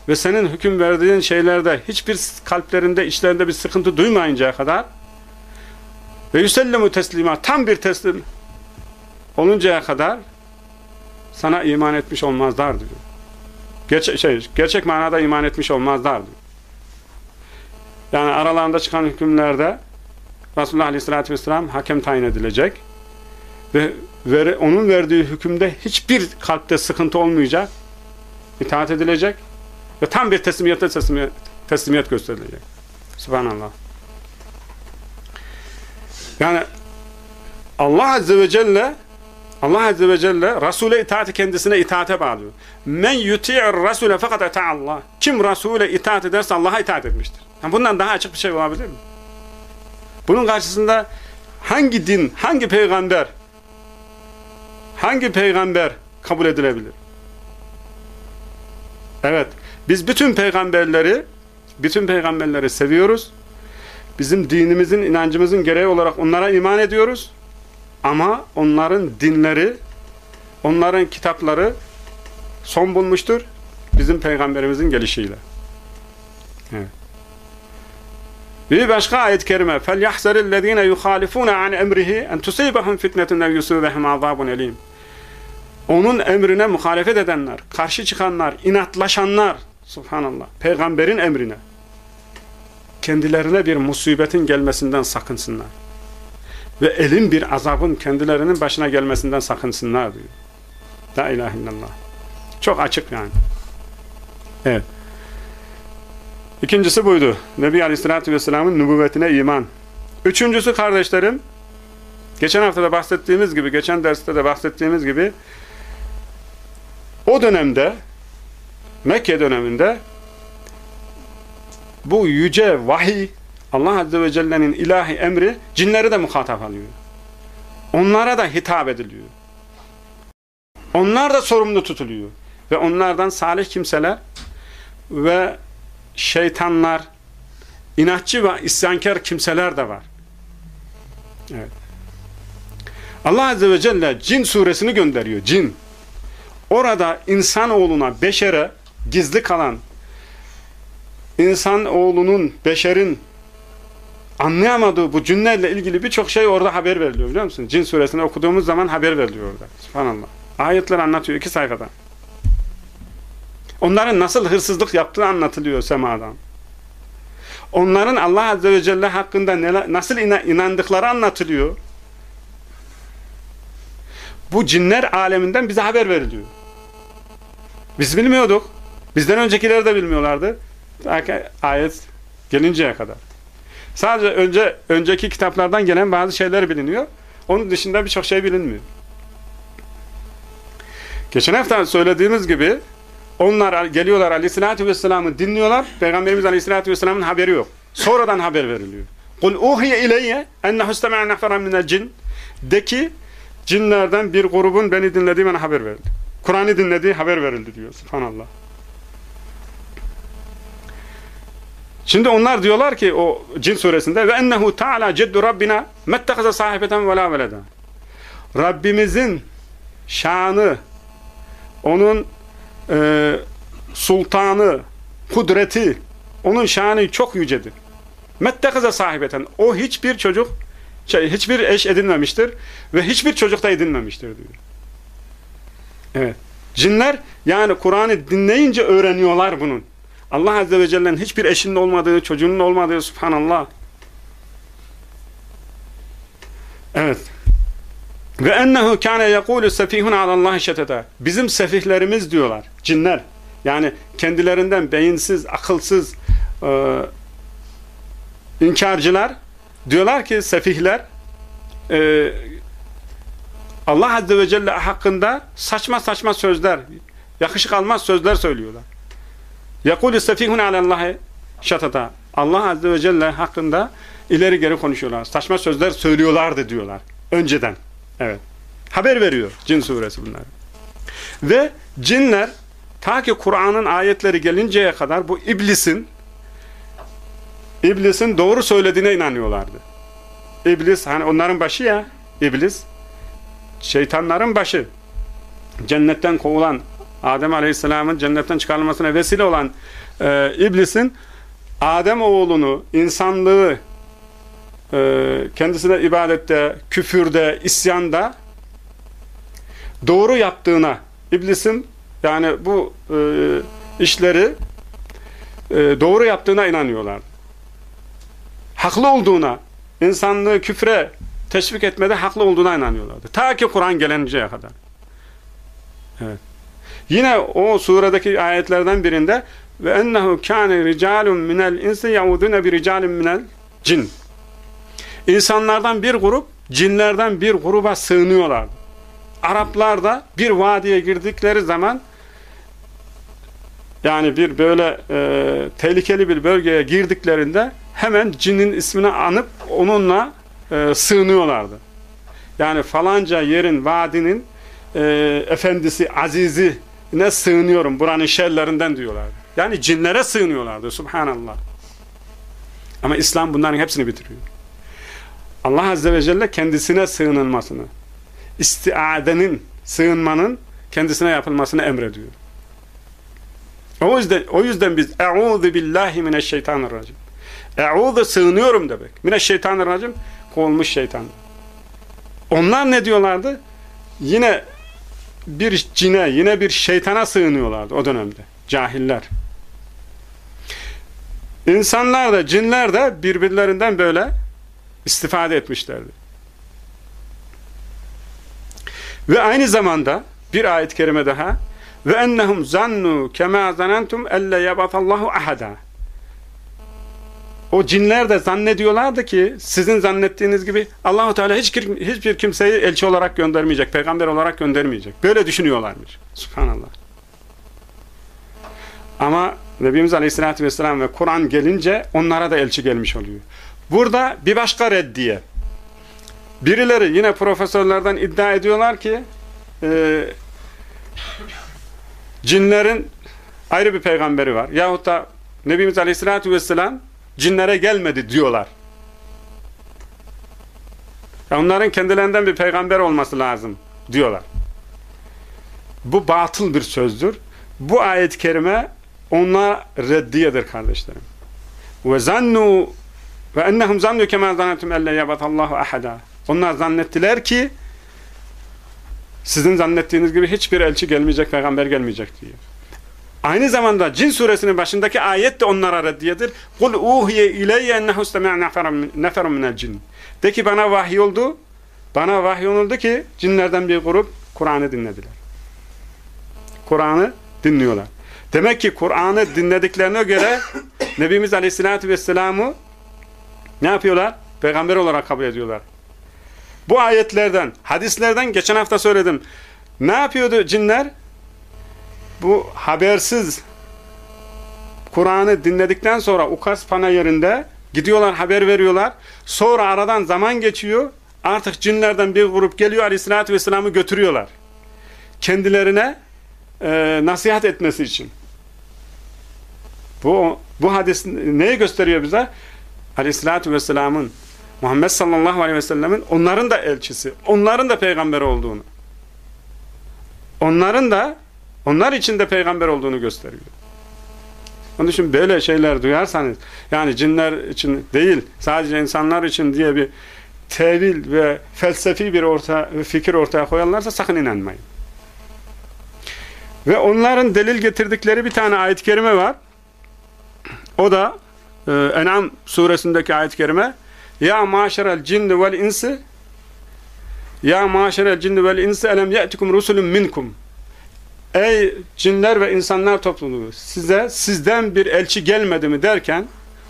ve senin hüküm verdiğin şeylerde hiçbir kalplerinde, içlerinde bir sıkıntı duymayıncaya kadar ve yüsellimu teslima tam bir teslim oluncaya kadar sana iman etmiş olmazlar diyor. Gerçek, şey, gerçek manada iman etmiş olmazlar diyor. Yani aralarında çıkan hükümlerde Resulullah Aleyhisselatü Vesselam hakem tayin edilecek ve veri, onun verdiği hükümde hiçbir kalpte sıkıntı olmayacak itaat edilecek ve tam bir teslimiyete teslimiyet, teslimiyet gösterilecek. Subhanallah. Yani Allah Azze ve Celle Allah Azze ve Celle Resul'e itaati kendisine itaate bağlıyor. Men yuti'ir Resul'e fakat Allah. Kim Resul'e itaat ederse Allah'a itaat etmiştir. Yani bundan daha açık bir şey olabilir mi? Bunun karşısında hangi din, hangi peygamber hangi peygamber kabul edilebilir? Evet. Biz bütün peygamberleri bütün peygamberleri seviyoruz Bizim dinimizin, inancımızın gereği olarak onlara iman ediyoruz. Ama onların dinleri, onların kitapları son bulmuştur. Bizim peygamberimizin gelişiyle. Evet. Bir başka ayet-i kerime فَلْيَحْزَرِ الَّذ۪ينَ يُخَالِفُونَ عَنْ اَمْرِهِ اَنْ تُسَيْبَهُمْ فِتْنَةٌ اَوْ يُسُوبَهُمْ عَذَابٌ اَل۪يمٌ Onun emrine muhalefet edenler, karşı çıkanlar, inatlaşanlar, subhanallah, peygamberin emrine, kendilerine bir musibetin gelmesinden sakınsınlar. Ve elin bir azabın kendilerinin başına gelmesinden sakınsınlar diyor. La ilahe illallah. Çok açık yani. Evet. İkincisi buydu. Nebi Aleyhisselatü Vesselam'ın nübüvvetine iman. Üçüncüsü kardeşlerim, geçen hafta da bahsettiğimiz gibi, geçen derste de bahsettiğimiz gibi, o dönemde, Mekke döneminde, bu yüce vahiy, Allah Azze ve Celle'nin ilahi emri, cinleri de muhatap alıyor. Onlara da hitap ediliyor. Onlar da sorumlu tutuluyor. Ve onlardan salih kimseler ve şeytanlar, inatçı ve isyankar kimseler de var. Evet. Allah Azze ve Celle cin suresini gönderiyor. Cin. Orada insanoğluna, beşere gizli kalan insanoğlunun, beşerin anlayamadığı bu cinlerle ilgili birçok şey orada haber veriliyor biliyor musun? Cin suresini okuduğumuz zaman haber veriliyor orada. Subhanallah. Ayetler anlatıyor iki sayfada. Onların nasıl hırsızlık yaptığı anlatılıyor semadan. Onların Allah Azze ve Celle hakkında nasıl inandıkları anlatılıyor. Bu cinler aleminden bize haber veriliyor. Biz bilmiyorduk. Bizden öncekiler de bilmiyorlardı. Ayet gelinceye kadar. Sadece önce önceki kitaplardan gelen bazı şeyler biliniyor. Onun dışında birçok şey bilinmiyor. Geçen hafta söylediğimiz gibi onlar geliyorlar aleyhissalatü vesselam'ı dinliyorlar. Peygamberimiz aleyhissalatü vesselam'ın haberi yok. Sonradan haber veriliyor. Kul uhiye ileyye ennehu istema'a neferen minel cin. De ki cinlerden bir grubun beni dinlediği bana haber verildi. Kur'an'ı dinlediği haber verildi diyor. Subhanallah. Şimdi onlar diyorlar ki o cin suresinde ve ennehu ta'ala ceddu rabbina mettehaza sahibeten ve la veleda. Rabbimizin şanı onun e, sultanı, kudreti, onun şanı çok yücedir. Mettehaza sahibeten. O hiçbir çocuk, şey, hiçbir eş edinmemiştir ve hiçbir çocuk da edinmemiştir diyor. Evet. Cinler yani Kur'an'ı dinleyince öğreniyorlar bunun. Allah Azze ve Celle'nin hiçbir eşinin olmadığı, çocuğunun olmadığı subhanallah. Evet. Ve ennehu kâne yekûlü sefihun alallahi şeteta. Bizim sefihlerimiz diyorlar. Cinler. Yani kendilerinden beyinsiz, akılsız e, inkarcılar diyorlar ki sefihler e, Allah Azze ve Celle hakkında saçma saçma sözler, yakışık almaz sözler söylüyorlar. يَقُولُ سَفِيهُنَ عَلَى اللّٰهِ şatata. Allah Azze ve Celle hakkında ileri geri konuşuyorlar. Saçma sözler söylüyorlardı diyorlar. Önceden. Evet. Haber veriyor Cin suresi bunlar. Ve cinler ta ki Kur'an'ın ayetleri gelinceye kadar bu iblisin iblisin doğru söylediğine inanıyorlardı. İblis hani onların başı ya iblis şeytanların başı cennetten kovulan Adem Aleyhisselam'ın cennetten çıkarılmasına vesile olan e, iblisin Adem oğlunu, insanlığı e, kendisine ibadette, küfürde, isyanda doğru yaptığına iblisin yani bu e, işleri e, doğru yaptığına inanıyorlar. Haklı olduğuna, insanlığı küfre teşvik etmede haklı olduğuna inanıyorlardı. Ta ki Kur'an gelinceye kadar. Evet. Yine o suredeki ayetlerden birinde ve ennehu kâne ricalun minel insi yaudune bi ricalin minel cin. İnsanlardan bir grup, cinlerden bir gruba sığınıyorlardı. Araplar da bir vadiye girdikleri zaman yani bir böyle e, tehlikeli bir bölgeye girdiklerinde hemen cinin ismini anıp onunla e, sığınıyorlardı. Yani falanca yerin, vadinin e, efendisi, azizi ne sığınıyorum buranın şerlerinden diyorlardı. Yani cinlere sığınıyorlardı. Subhanallah. Ama İslam bunların hepsini bitiriyor. Allah Azze ve Celle kendisine sığınılmasını, istiadenin, sığınmanın kendisine yapılmasını emrediyor. O yüzden, o yüzden biz eûzu billahi mineşşeytanirracim. Eûzu sığınıyorum demek. Mineşşeytanirracim kovulmuş şeytan. Onlar ne diyorlardı? Yine bir cine, yine bir şeytana sığınıyorlardı o dönemde. Cahiller. İnsanlar da, cinler de birbirlerinden böyle istifade etmişlerdi. Ve aynı zamanda bir ayet-i kerime daha ve ennehum zannu kema zanantum elle yabatallahu ahada o cinler de zannediyorlardı ki sizin zannettiğiniz gibi Allahu Teala hiç hiçbir kimseyi elçi olarak göndermeyecek, peygamber olarak göndermeyecek. Böyle düşünüyorlarmış. Subhanallah. Ama Nebimiz Aleyhisselatü Vesselam ve Kur'an gelince onlara da elçi gelmiş oluyor. Burada bir başka reddiye. Birileri yine profesörlerden iddia ediyorlar ki e, cinlerin ayrı bir peygamberi var. Yahut da Nebimiz Aleyhisselatü Vesselam cinlere gelmedi diyorlar. onların kendilerinden bir peygamber olması lazım diyorlar. Bu batıl bir sözdür. Bu ayet-i kerime onlar reddiyedir kardeşlerim. Ve zannu ve ennehum zannu kema zannetum elle yabatallahu ahada. Onlar zannettiler ki sizin zannettiğiniz gibi hiçbir elçi gelmeyecek, peygamber gelmeyecek diye. Aynı zamanda Cin suresinin başındaki ayet de onlara reddiyedir. Kul uhiye ileyye ennehu istemi'a neferun minel cin. De ki bana vahiy oldu. Bana vahiy oldu ki cinlerden bir grup Kur'an'ı dinlediler. Kur'an'ı dinliyorlar. Demek ki Kur'an'ı dinlediklerine göre Nebimiz Aleyhisselatü Vesselam'ı ne yapıyorlar? Peygamber olarak kabul ediyorlar. Bu ayetlerden, hadislerden geçen hafta söyledim. Ne yapıyordu cinler? Bu habersiz Kur'an'ı dinledikten sonra Ukas yerinde gidiyorlar haber veriyorlar. Sonra aradan zaman geçiyor. Artık cinlerden bir grup geliyor Aleyhisselatü Vesselam'ı götürüyorlar. Kendilerine e, nasihat etmesi için. Bu, bu hadis neyi gösteriyor bize? Aleyhisselatü Vesselam'ın Muhammed sallallahu aleyhi ve sellemin onların da elçisi, onların da peygamber olduğunu. Onların da onlar için de peygamber olduğunu gösteriyor. Onun için böyle şeyler duyarsanız yani cinler için değil sadece insanlar için diye bir tevil ve felsefi bir orta, fikir ortaya koyanlarsa sakın inanmayın. Ve onların delil getirdikleri bir tane ayet-i kerime var. O da e, En'am suresindeki ayet-i kerime Ya maşerel cinni vel insi Ya maşerel cinni vel insi elem ye'tikum rusulun minkum. Ey cinler ve insanlar topluluğu size sizden bir elçi gelmedi mi derken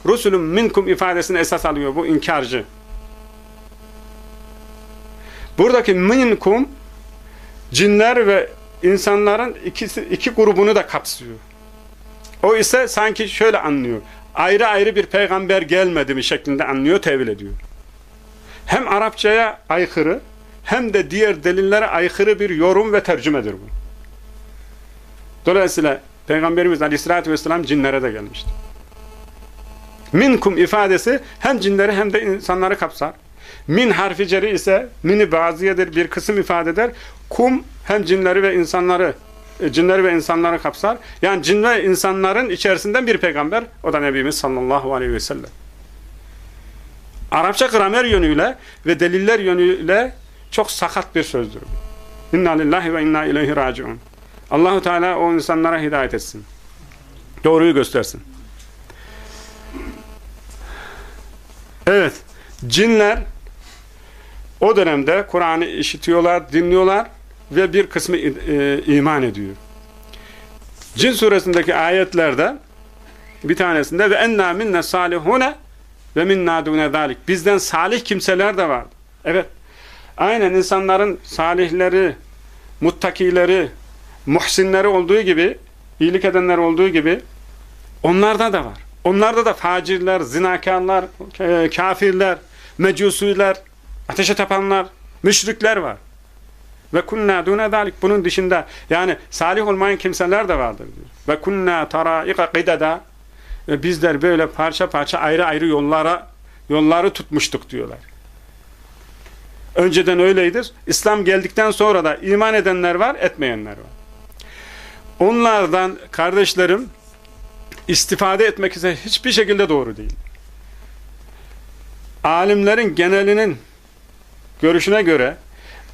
Rusulun minkum ifadesini esas alıyor bu inkarcı. Buradaki minkum cinler ve insanların ikisi, iki grubunu da kapsıyor. O ise sanki şöyle anlıyor. Ayrı ayrı bir peygamber gelmedi mi şeklinde anlıyor, tevil ediyor. Hem Arapçaya aykırı hem de diğer delillere aykırı bir yorum ve tercümedir bu. Dolayısıyla Peygamberimiz Aleyhisselatü Vesselam cinlere de gelmişti. Minkum ifadesi hem cinleri hem de insanları kapsar. Min harfi ceri ise mini baziyedir bir kısım ifade eder. Kum hem cinleri ve insanları e, cinleri ve insanları kapsar. Yani cin ve insanların içerisinden bir peygamber o da Nebimiz sallallahu aleyhi ve sellem. Arapça gramer yönüyle ve deliller yönüyle çok sakat bir sözdür. İnna lillahi ve inna ileyhi raciun. Allahu Teala o insanlara hidayet etsin. Doğruyu göstersin. Evet, cinler o dönemde Kur'an'ı işitiyorlar, dinliyorlar ve bir kısmı e, iman ediyor. Cin suresindeki ayetlerde bir tanesinde ve enna minne salihune ve minna dune zalik. Bizden salih kimseler de var. Evet. Aynen insanların salihleri, muttakileri, muhsinleri olduğu gibi, iyilik edenler olduğu gibi onlarda da var. Onlarda da facirler, zinakarlar, e, kafirler, mecusiler, ateşe tapanlar, müşrikler var. Ve kunna dune dalik bunun dışında yani salih olmayan kimseler de vardır diyor. Ve kunna taraika qidada ve bizler böyle parça parça ayrı ayrı yollara yolları tutmuştuk diyorlar. Önceden öyledir. İslam geldikten sonra da iman edenler var, etmeyenler var. Onlardan kardeşlerim istifade etmek ise hiçbir şekilde doğru değil. Alimlerin genelinin görüşüne göre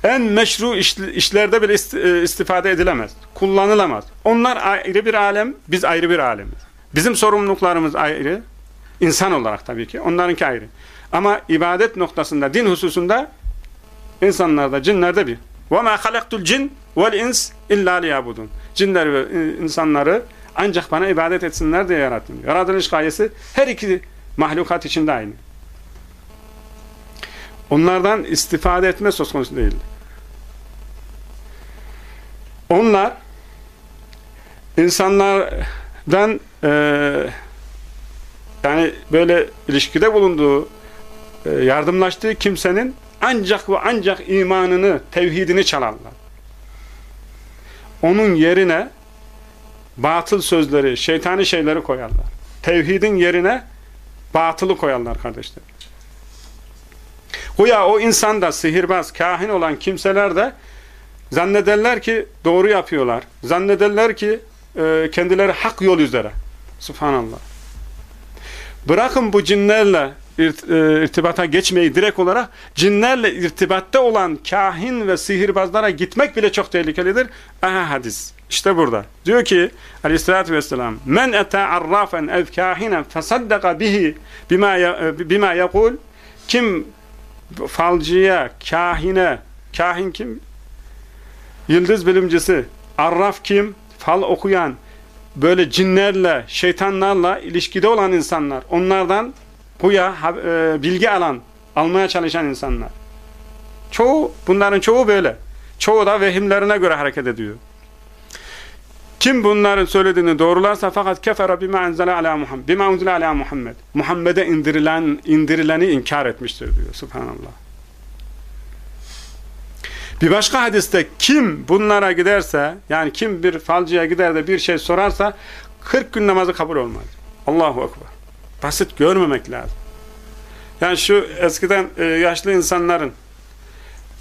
en meşru işlerde bile e, istifade edilemez. Kullanılamaz. Onlar ayrı bir alem, biz ayrı bir alemiz. Bizim sorumluluklarımız ayrı. insan olarak tabii ki. Onlarınki ayrı. Ama ibadet noktasında, din hususunda insanlarda, cinlerde bir. وَمَا خَلَقْتُ الْجِنْ وَالْاِنْسِ اِلَّا لِيَابُدُونَ Cinler ve insanları ancak bana ibadet etsinler diye yarattım. Yaratılış gayesi her iki mahlukat içinde aynı. Onlardan istifade etme söz konusu değil. Onlar insanlardan e, yani böyle ilişkide bulunduğu e, yardımlaştığı kimsenin ancak ve ancak imanını, tevhidini çalarlar. Onun yerine batıl sözleri, şeytani şeyleri koyarlar. Tevhidin yerine batılı koyarlar kardeşler. Huya o insan da sihirbaz, kahin olan kimseler de zannederler ki doğru yapıyorlar. Zannederler ki e, kendileri hak yol üzere. Subhanallah. Bırakın bu cinlerle irtibata geçmeyi direkt olarak cinlerle irtibatta olan kahin ve sihirbazlara gitmek bile çok tehlikelidir. Aha hadis. İşte burada. Diyor ki aleyhissalatü vesselam men ete arrafen ev kahinen fesaddaka bihi bima, e, bima yakul kim falcıya, kahine kahin kim? Yıldız bilimcisi. Arraf kim? Fal okuyan. Böyle cinlerle, şeytanlarla ilişkide olan insanlar. Onlardan huya, e, bilgi alan, almaya çalışan insanlar. Çoğu, bunların çoğu böyle. Çoğu da vehimlerine göre hareket ediyor. Kim bunların söylediğini doğrularsa fakat kefere bima enzele ala Muhammed. Bima unzile ala Muhammed. Muhammed'e indirilen indirileni inkar etmiştir diyor. Subhanallah. Bir başka hadiste kim bunlara giderse yani kim bir falcıya gider de bir şey sorarsa 40 gün namazı kabul olmaz. Allahu Ekber. Basit görmemek lazım. Yani şu eskiden e, yaşlı insanların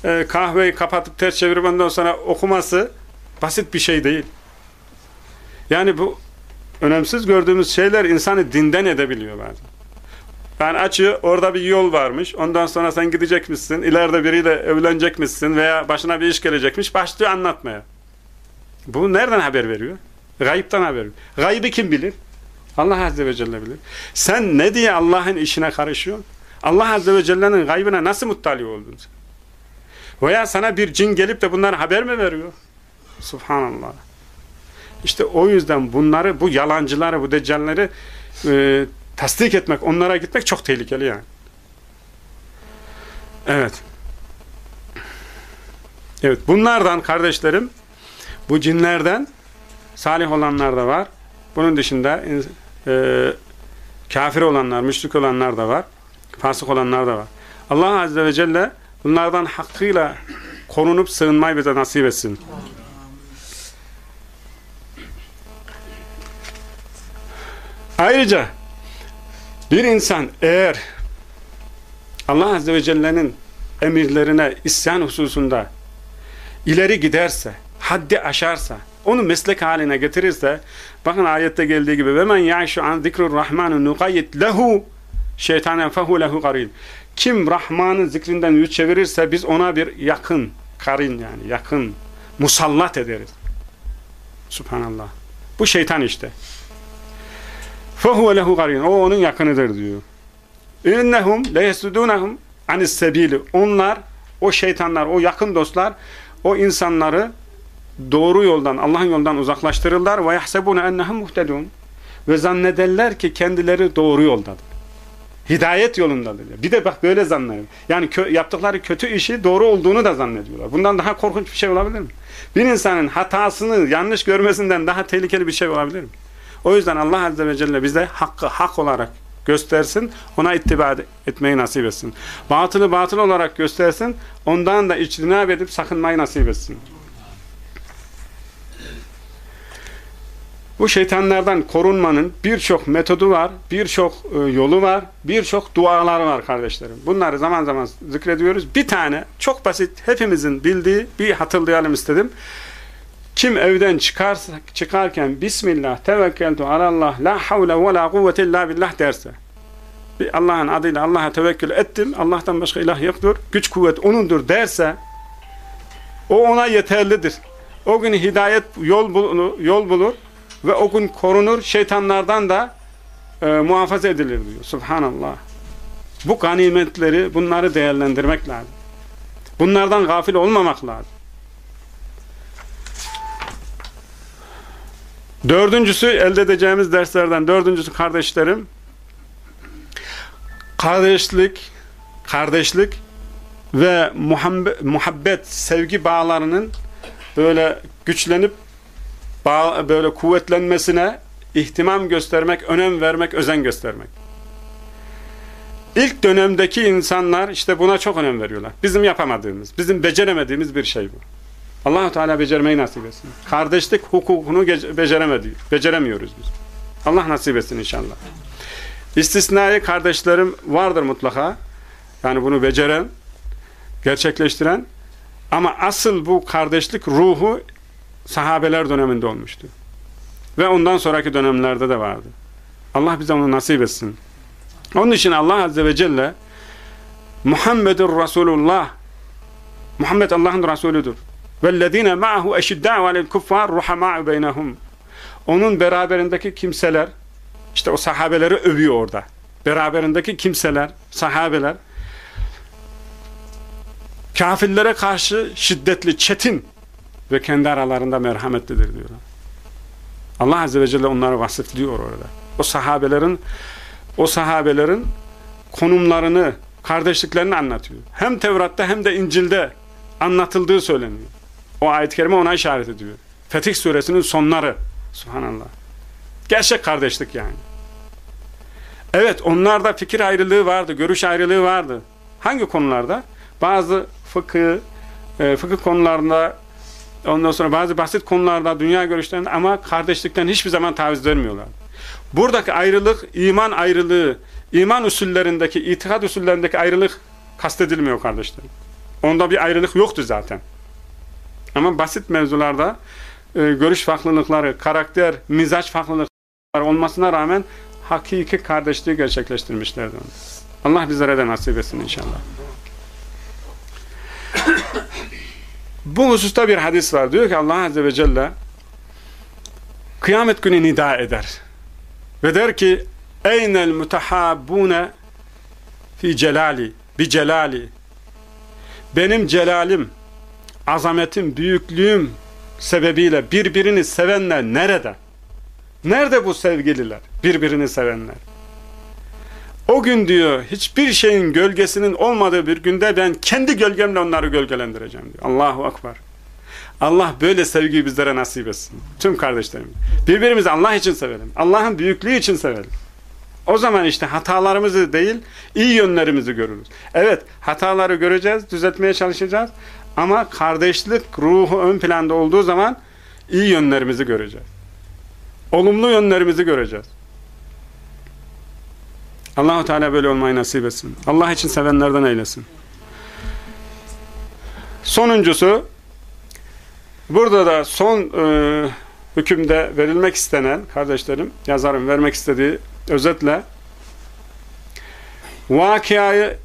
e, kahveyi kapatıp ters çevirip ondan sonra okuması basit bir şey değil. Yani bu önemsiz gördüğümüz şeyler insanı dinden edebiliyor bazen. Yani açıyor, orada bir yol varmış. Ondan sonra sen gidecekmişsin. ileride biriyle evlenecekmişsin veya başına bir iş gelecekmiş. Başlıyor anlatmaya. Bu nereden haber veriyor? Gayipten haber veriyor. Gaybi kim bilir? Allah Azze ve Celle bilir. Sen ne diye Allah'ın işine karışıyorsun? Allah Azze ve Celle'nin gaybine nasıl muttali oldun sen? Veya sana bir cin gelip de bunlara haber mi veriyor? Subhanallah. İşte o yüzden bunları, bu yalancıları, bu deccalleri e, tasdik etmek, onlara gitmek çok tehlikeli yani. Evet. Evet, bunlardan kardeşlerim, bu cinlerden salih olanlar da var. Bunun dışında e, kafir olanlar, müşrik olanlar da var. Fasık olanlar da var. Allah Azze ve Celle bunlardan hakkıyla korunup sığınmayı bize nasip etsin. Ayrıca bir insan eğer Allah Azze ve Celle'nin emirlerine isyan hususunda ileri giderse, haddi aşarsa, onu meslek haline getirirse, bakın ayette geldiği gibi ve men ya'şu an zikrur rahmanu nuqayyid lehu şeytanen fehu lehu karin. Kim Rahman'ın zikrinden yüz çevirirse biz ona bir yakın, karin yani yakın, musallat ederiz. Subhanallah. Bu şeytan işte. فَهُوَ لَهُ قَرِينَ O onun yakınıdır diyor. اِنَّهُمْ لَيَسُدُونَهُمْ عَنِ السَّب۪يلِ Onlar, o şeytanlar, o yakın dostlar, o insanları doğru yoldan, Allah'ın yoldan uzaklaştırırlar. ve yahsebune ennehum muhtedun. Ve zannederler ki kendileri doğru yoldadır. Hidayet yolundadır. Bir de bak böyle zannediyor. Yani kö yaptıkları kötü işi doğru olduğunu da zannediyorlar. Bundan daha korkunç bir şey olabilir mi? Bir insanın hatasını yanlış görmesinden daha tehlikeli bir şey olabilir mi? O yüzden Allah Azze ve Celle bize hakkı hak olarak göstersin, ona ittiba etmeyi nasip etsin. Batılı batıl olarak göstersin, ondan da içtinab edip sakınmayı nasip etsin. Bu şeytanlardan korunmanın birçok metodu var, birçok e, yolu var, birçok duaları var kardeşlerim. Bunları zaman zaman zikrediyoruz. Bir tane çok basit, hepimizin bildiği bir hatırlayalım istedim. Kim evden çıkarsa, çıkarken Bismillah, tevekkeltu alallah, la havle ve la kuvvete illa billah derse. Allah'ın adıyla Allah'a tevekkül ettim, Allah'tan başka ilah yoktur, güç kuvvet O'nundur derse, o ona yeterlidir. O gün hidayet yol bulur, yol bulur ve o gün korunur, şeytanlardan da e, muhafaza edilir diyor. Subhanallah. Bu ganimetleri, bunları değerlendirmek lazım. Bunlardan gafil olmamak lazım. Dördüncüsü elde edeceğimiz derslerden dördüncüsü kardeşlerim kardeşlik kardeşlik ve muhabbet, sevgi bağlarının böyle güçlenip böyle kuvvetlenmesine ihtimam göstermek, önem vermek, özen göstermek. İlk dönemdeki insanlar işte buna çok önem veriyorlar. Bizim yapamadığımız, bizim beceremediğimiz bir şey bu allah Teala becermeyi nasip etsin. Kardeşlik hukukunu beceremedi, beceremiyoruz biz. Allah nasip etsin inşallah. İstisnai kardeşlerim vardır mutlaka. Yani bunu beceren, gerçekleştiren ama asıl bu kardeşlik ruhu sahabeler döneminde olmuştu. Ve ondan sonraki dönemlerde de vardı. Allah bize onu nasip etsin. Onun için Allah Azze ve Celle Muhammedur Resulullah Muhammed Allah'ın Resulüdür. وَالَّذ۪ينَ مَعَهُ اَشِدَّعُ عَلَى الْكُفَّارِ رُحَمَاءُ بَيْنَهُمْ Onun beraberindeki kimseler, işte o sahabeleri övüyor orada. Beraberindeki kimseler, sahabeler, kafirlere karşı şiddetli, çetin ve kendi aralarında merhametlidir diyorlar. Allah Azze ve Celle onları vasıflıyor orada. O sahabelerin o sahabelerin konumlarını, kardeşliklerini anlatıyor. Hem Tevrat'ta hem de İncil'de anlatıldığı söyleniyor. O ayet-i kerime ona işaret ediyor. Fetih suresinin sonları. Subhanallah. Gerçek kardeşlik yani. Evet onlarda fikir ayrılığı vardı, görüş ayrılığı vardı. Hangi konularda? Bazı fıkıh, e, fıkıh konularında ondan sonra bazı basit konularda dünya görüşlerinde ama kardeşlikten hiçbir zaman taviz vermiyorlar. Buradaki ayrılık iman ayrılığı, iman usullerindeki, itikad usullerindeki ayrılık kastedilmiyor kardeşlerim. Onda bir ayrılık yoktu zaten. Ama basit mevzularda e, görüş farklılıkları, karakter, mizaç farklılıkları olmasına rağmen hakiki kardeşliği gerçekleştirmişlerdi. Allah bizlere de nasip etsin inşallah. Bu hususta bir hadis var. Diyor ki Allah Azze ve Celle kıyamet günü nida eder. Ve der ki Eynel mutahabbune fi celali bi celali benim celalim, azametim, büyüklüğüm sebebiyle birbirini sevenler nerede? Nerede bu sevgililer? Birbirini sevenler. O gün diyor hiçbir şeyin gölgesinin olmadığı bir günde ben kendi gölgemle onları gölgelendireceğim diyor. Allahu Akbar. Allah böyle sevgiyi bizlere nasip etsin. Tüm kardeşlerim. Birbirimizi Allah için sevelim. Allah'ın büyüklüğü için sevelim. O zaman işte hatalarımızı değil, iyi yönlerimizi görürüz. Evet, hataları göreceğiz, düzeltmeye çalışacağız. Ama kardeşlik ruhu ön planda olduğu zaman iyi yönlerimizi göreceğiz. Olumlu yönlerimizi göreceğiz. Allahu Teala böyle olmayı nasip etsin. Allah için sevenlerden eylesin. Sonuncusu burada da son e, hükümde verilmek istenen kardeşlerim, yazarın vermek istediği özetle vakiyayı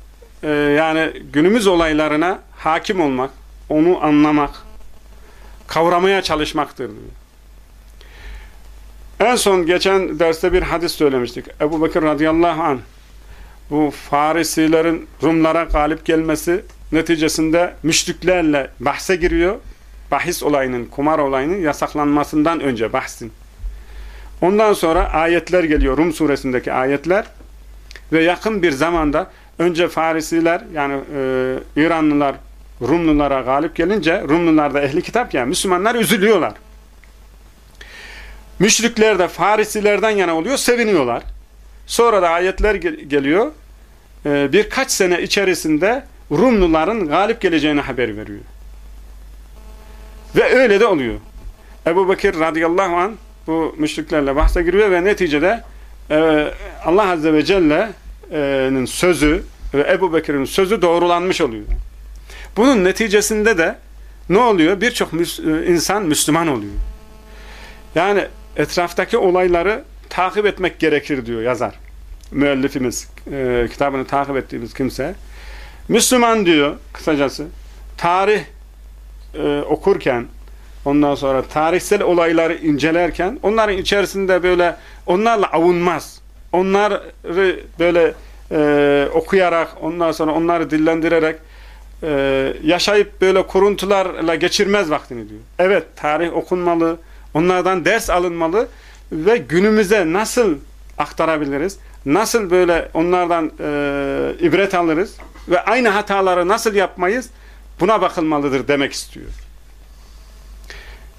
e, yani günümüz olaylarına hakim olmak, onu anlamak, kavramaya çalışmaktır diyor. En son geçen derste bir hadis söylemiştik. Ebu Bekir radıyallahu anh bu Farisilerin Rumlara galip gelmesi neticesinde müşriklerle bahse giriyor. Bahis olayının, kumar olayının yasaklanmasından önce bahsin. Ondan sonra ayetler geliyor. Rum suresindeki ayetler. Ve yakın bir zamanda önce Farisiler yani e, İranlılar Rumlulara galip gelince Rumlular da ehli kitap yani Müslümanlar üzülüyorlar. Müşrikler de Farisilerden yana oluyor, seviniyorlar. Sonra da ayetler geliyor. Ee, birkaç sene içerisinde Rumluların galip geleceğini haber veriyor. Ve öyle de oluyor. Ebu Bekir radıyallahu an bu müşriklerle bahse giriyor ve neticede e, Allah azze ve celle'nin sözü ve Ebu Bekir'in sözü doğrulanmış oluyor. Bunun neticesinde de ne oluyor? Birçok insan Müslüman oluyor. Yani etraftaki olayları takip etmek gerekir diyor yazar. Müellifimiz, e, kitabını takip ettiğimiz kimse. Müslüman diyor kısacası, tarih e, okurken, ondan sonra tarihsel olayları incelerken, onların içerisinde böyle, onlarla avunmaz. Onları böyle e, okuyarak, ondan sonra onları dillendirerek, e, yaşayıp böyle kuruntularla geçirmez vaktini diyor. Evet, tarih okunmalı, Onlardan ders alınmalı ve günümüze nasıl aktarabiliriz? Nasıl böyle onlardan e, ibret alırız? Ve aynı hataları nasıl yapmayız? Buna bakılmalıdır demek istiyor.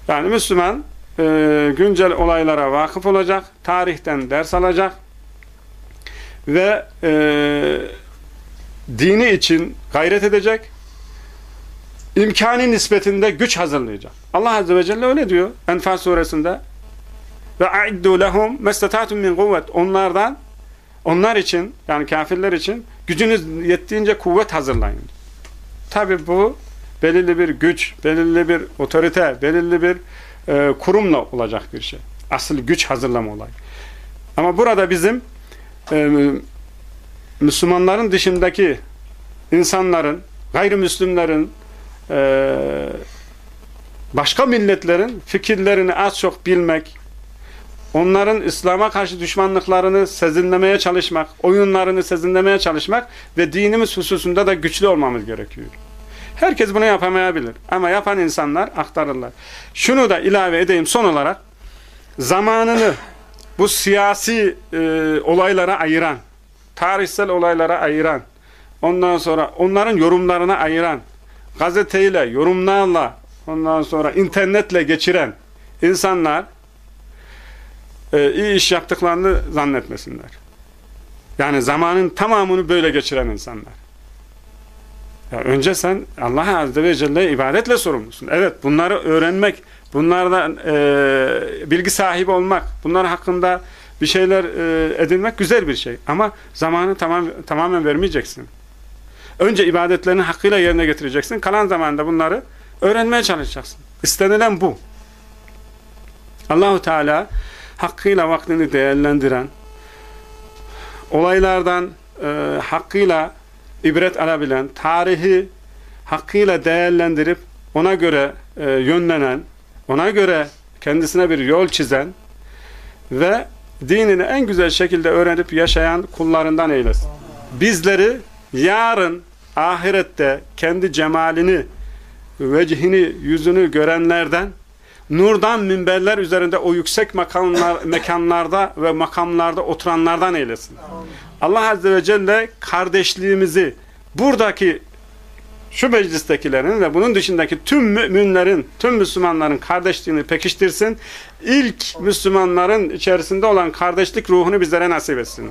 Yani Müslüman e, güncel olaylara vakıf olacak, tarihten ders alacak ve e, dini için gayret edecek, imkanı nispetinde güç hazırlayacak. Allah Azze ve Celle öyle diyor Enfal suresinde. Ve a'iddu lehum mestatatum min kuvvet. Onlardan onlar için yani kafirler için gücünüz yettiğince kuvvet hazırlayın. Tabi bu belirli bir güç, belirli bir otorite, belirli bir e, kurumla olacak bir şey. Asıl güç hazırlama olay. Ama burada bizim e, Müslümanların dışındaki insanların, gayrimüslimlerin, e, başka milletlerin fikirlerini az çok bilmek, onların İslam'a karşı düşmanlıklarını sezinlemeye çalışmak, oyunlarını sezinlemeye çalışmak ve dinimiz hususunda da güçlü olmamız gerekiyor. Herkes bunu yapamayabilir ama yapan insanlar aktarırlar. Şunu da ilave edeyim son olarak, zamanını bu siyasi e, olaylara ayıran, tarihsel olaylara ayıran, ondan sonra onların yorumlarına ayıran, gazeteyle, yorumlarla, ondan sonra internetle geçiren insanlar e, iyi iş yaptıklarını zannetmesinler. Yani zamanın tamamını böyle geçiren insanlar. Ya önce sen Allah Azze ve Celle ibadetle sorumlusun. Evet bunları öğrenmek, bunlardan e, bilgi sahibi olmak, bunlar hakkında bir şeyler e, edinmek güzel bir şey. Ama zamanı tamam, tamamen vermeyeceksin. Önce ibadetlerini hakkıyla yerine getireceksin. Kalan zamanda bunları öğrenmeye çalışacaksın. İstenilen bu. Allahu Teala hakkıyla vaktini değerlendiren, olaylardan e, hakkıyla ibret alabilen, tarihi hakkıyla değerlendirip ona göre e, yönlenen, ona göre kendisine bir yol çizen ve dinini en güzel şekilde öğrenip yaşayan kullarından eylesin. Bizleri yarın ahirette kendi cemalini, vecihini, yüzünü görenlerden nurdan minberler üzerinde o yüksek makamlar, mekanlarda ve makamlarda oturanlardan eylesin. Allah Azze ve Celle kardeşliğimizi buradaki şu meclistekilerin ve bunun dışındaki tüm müminlerin, tüm Müslümanların kardeşliğini pekiştirsin. İlk Müslümanların içerisinde olan kardeşlik ruhunu bizlere nasip etsin.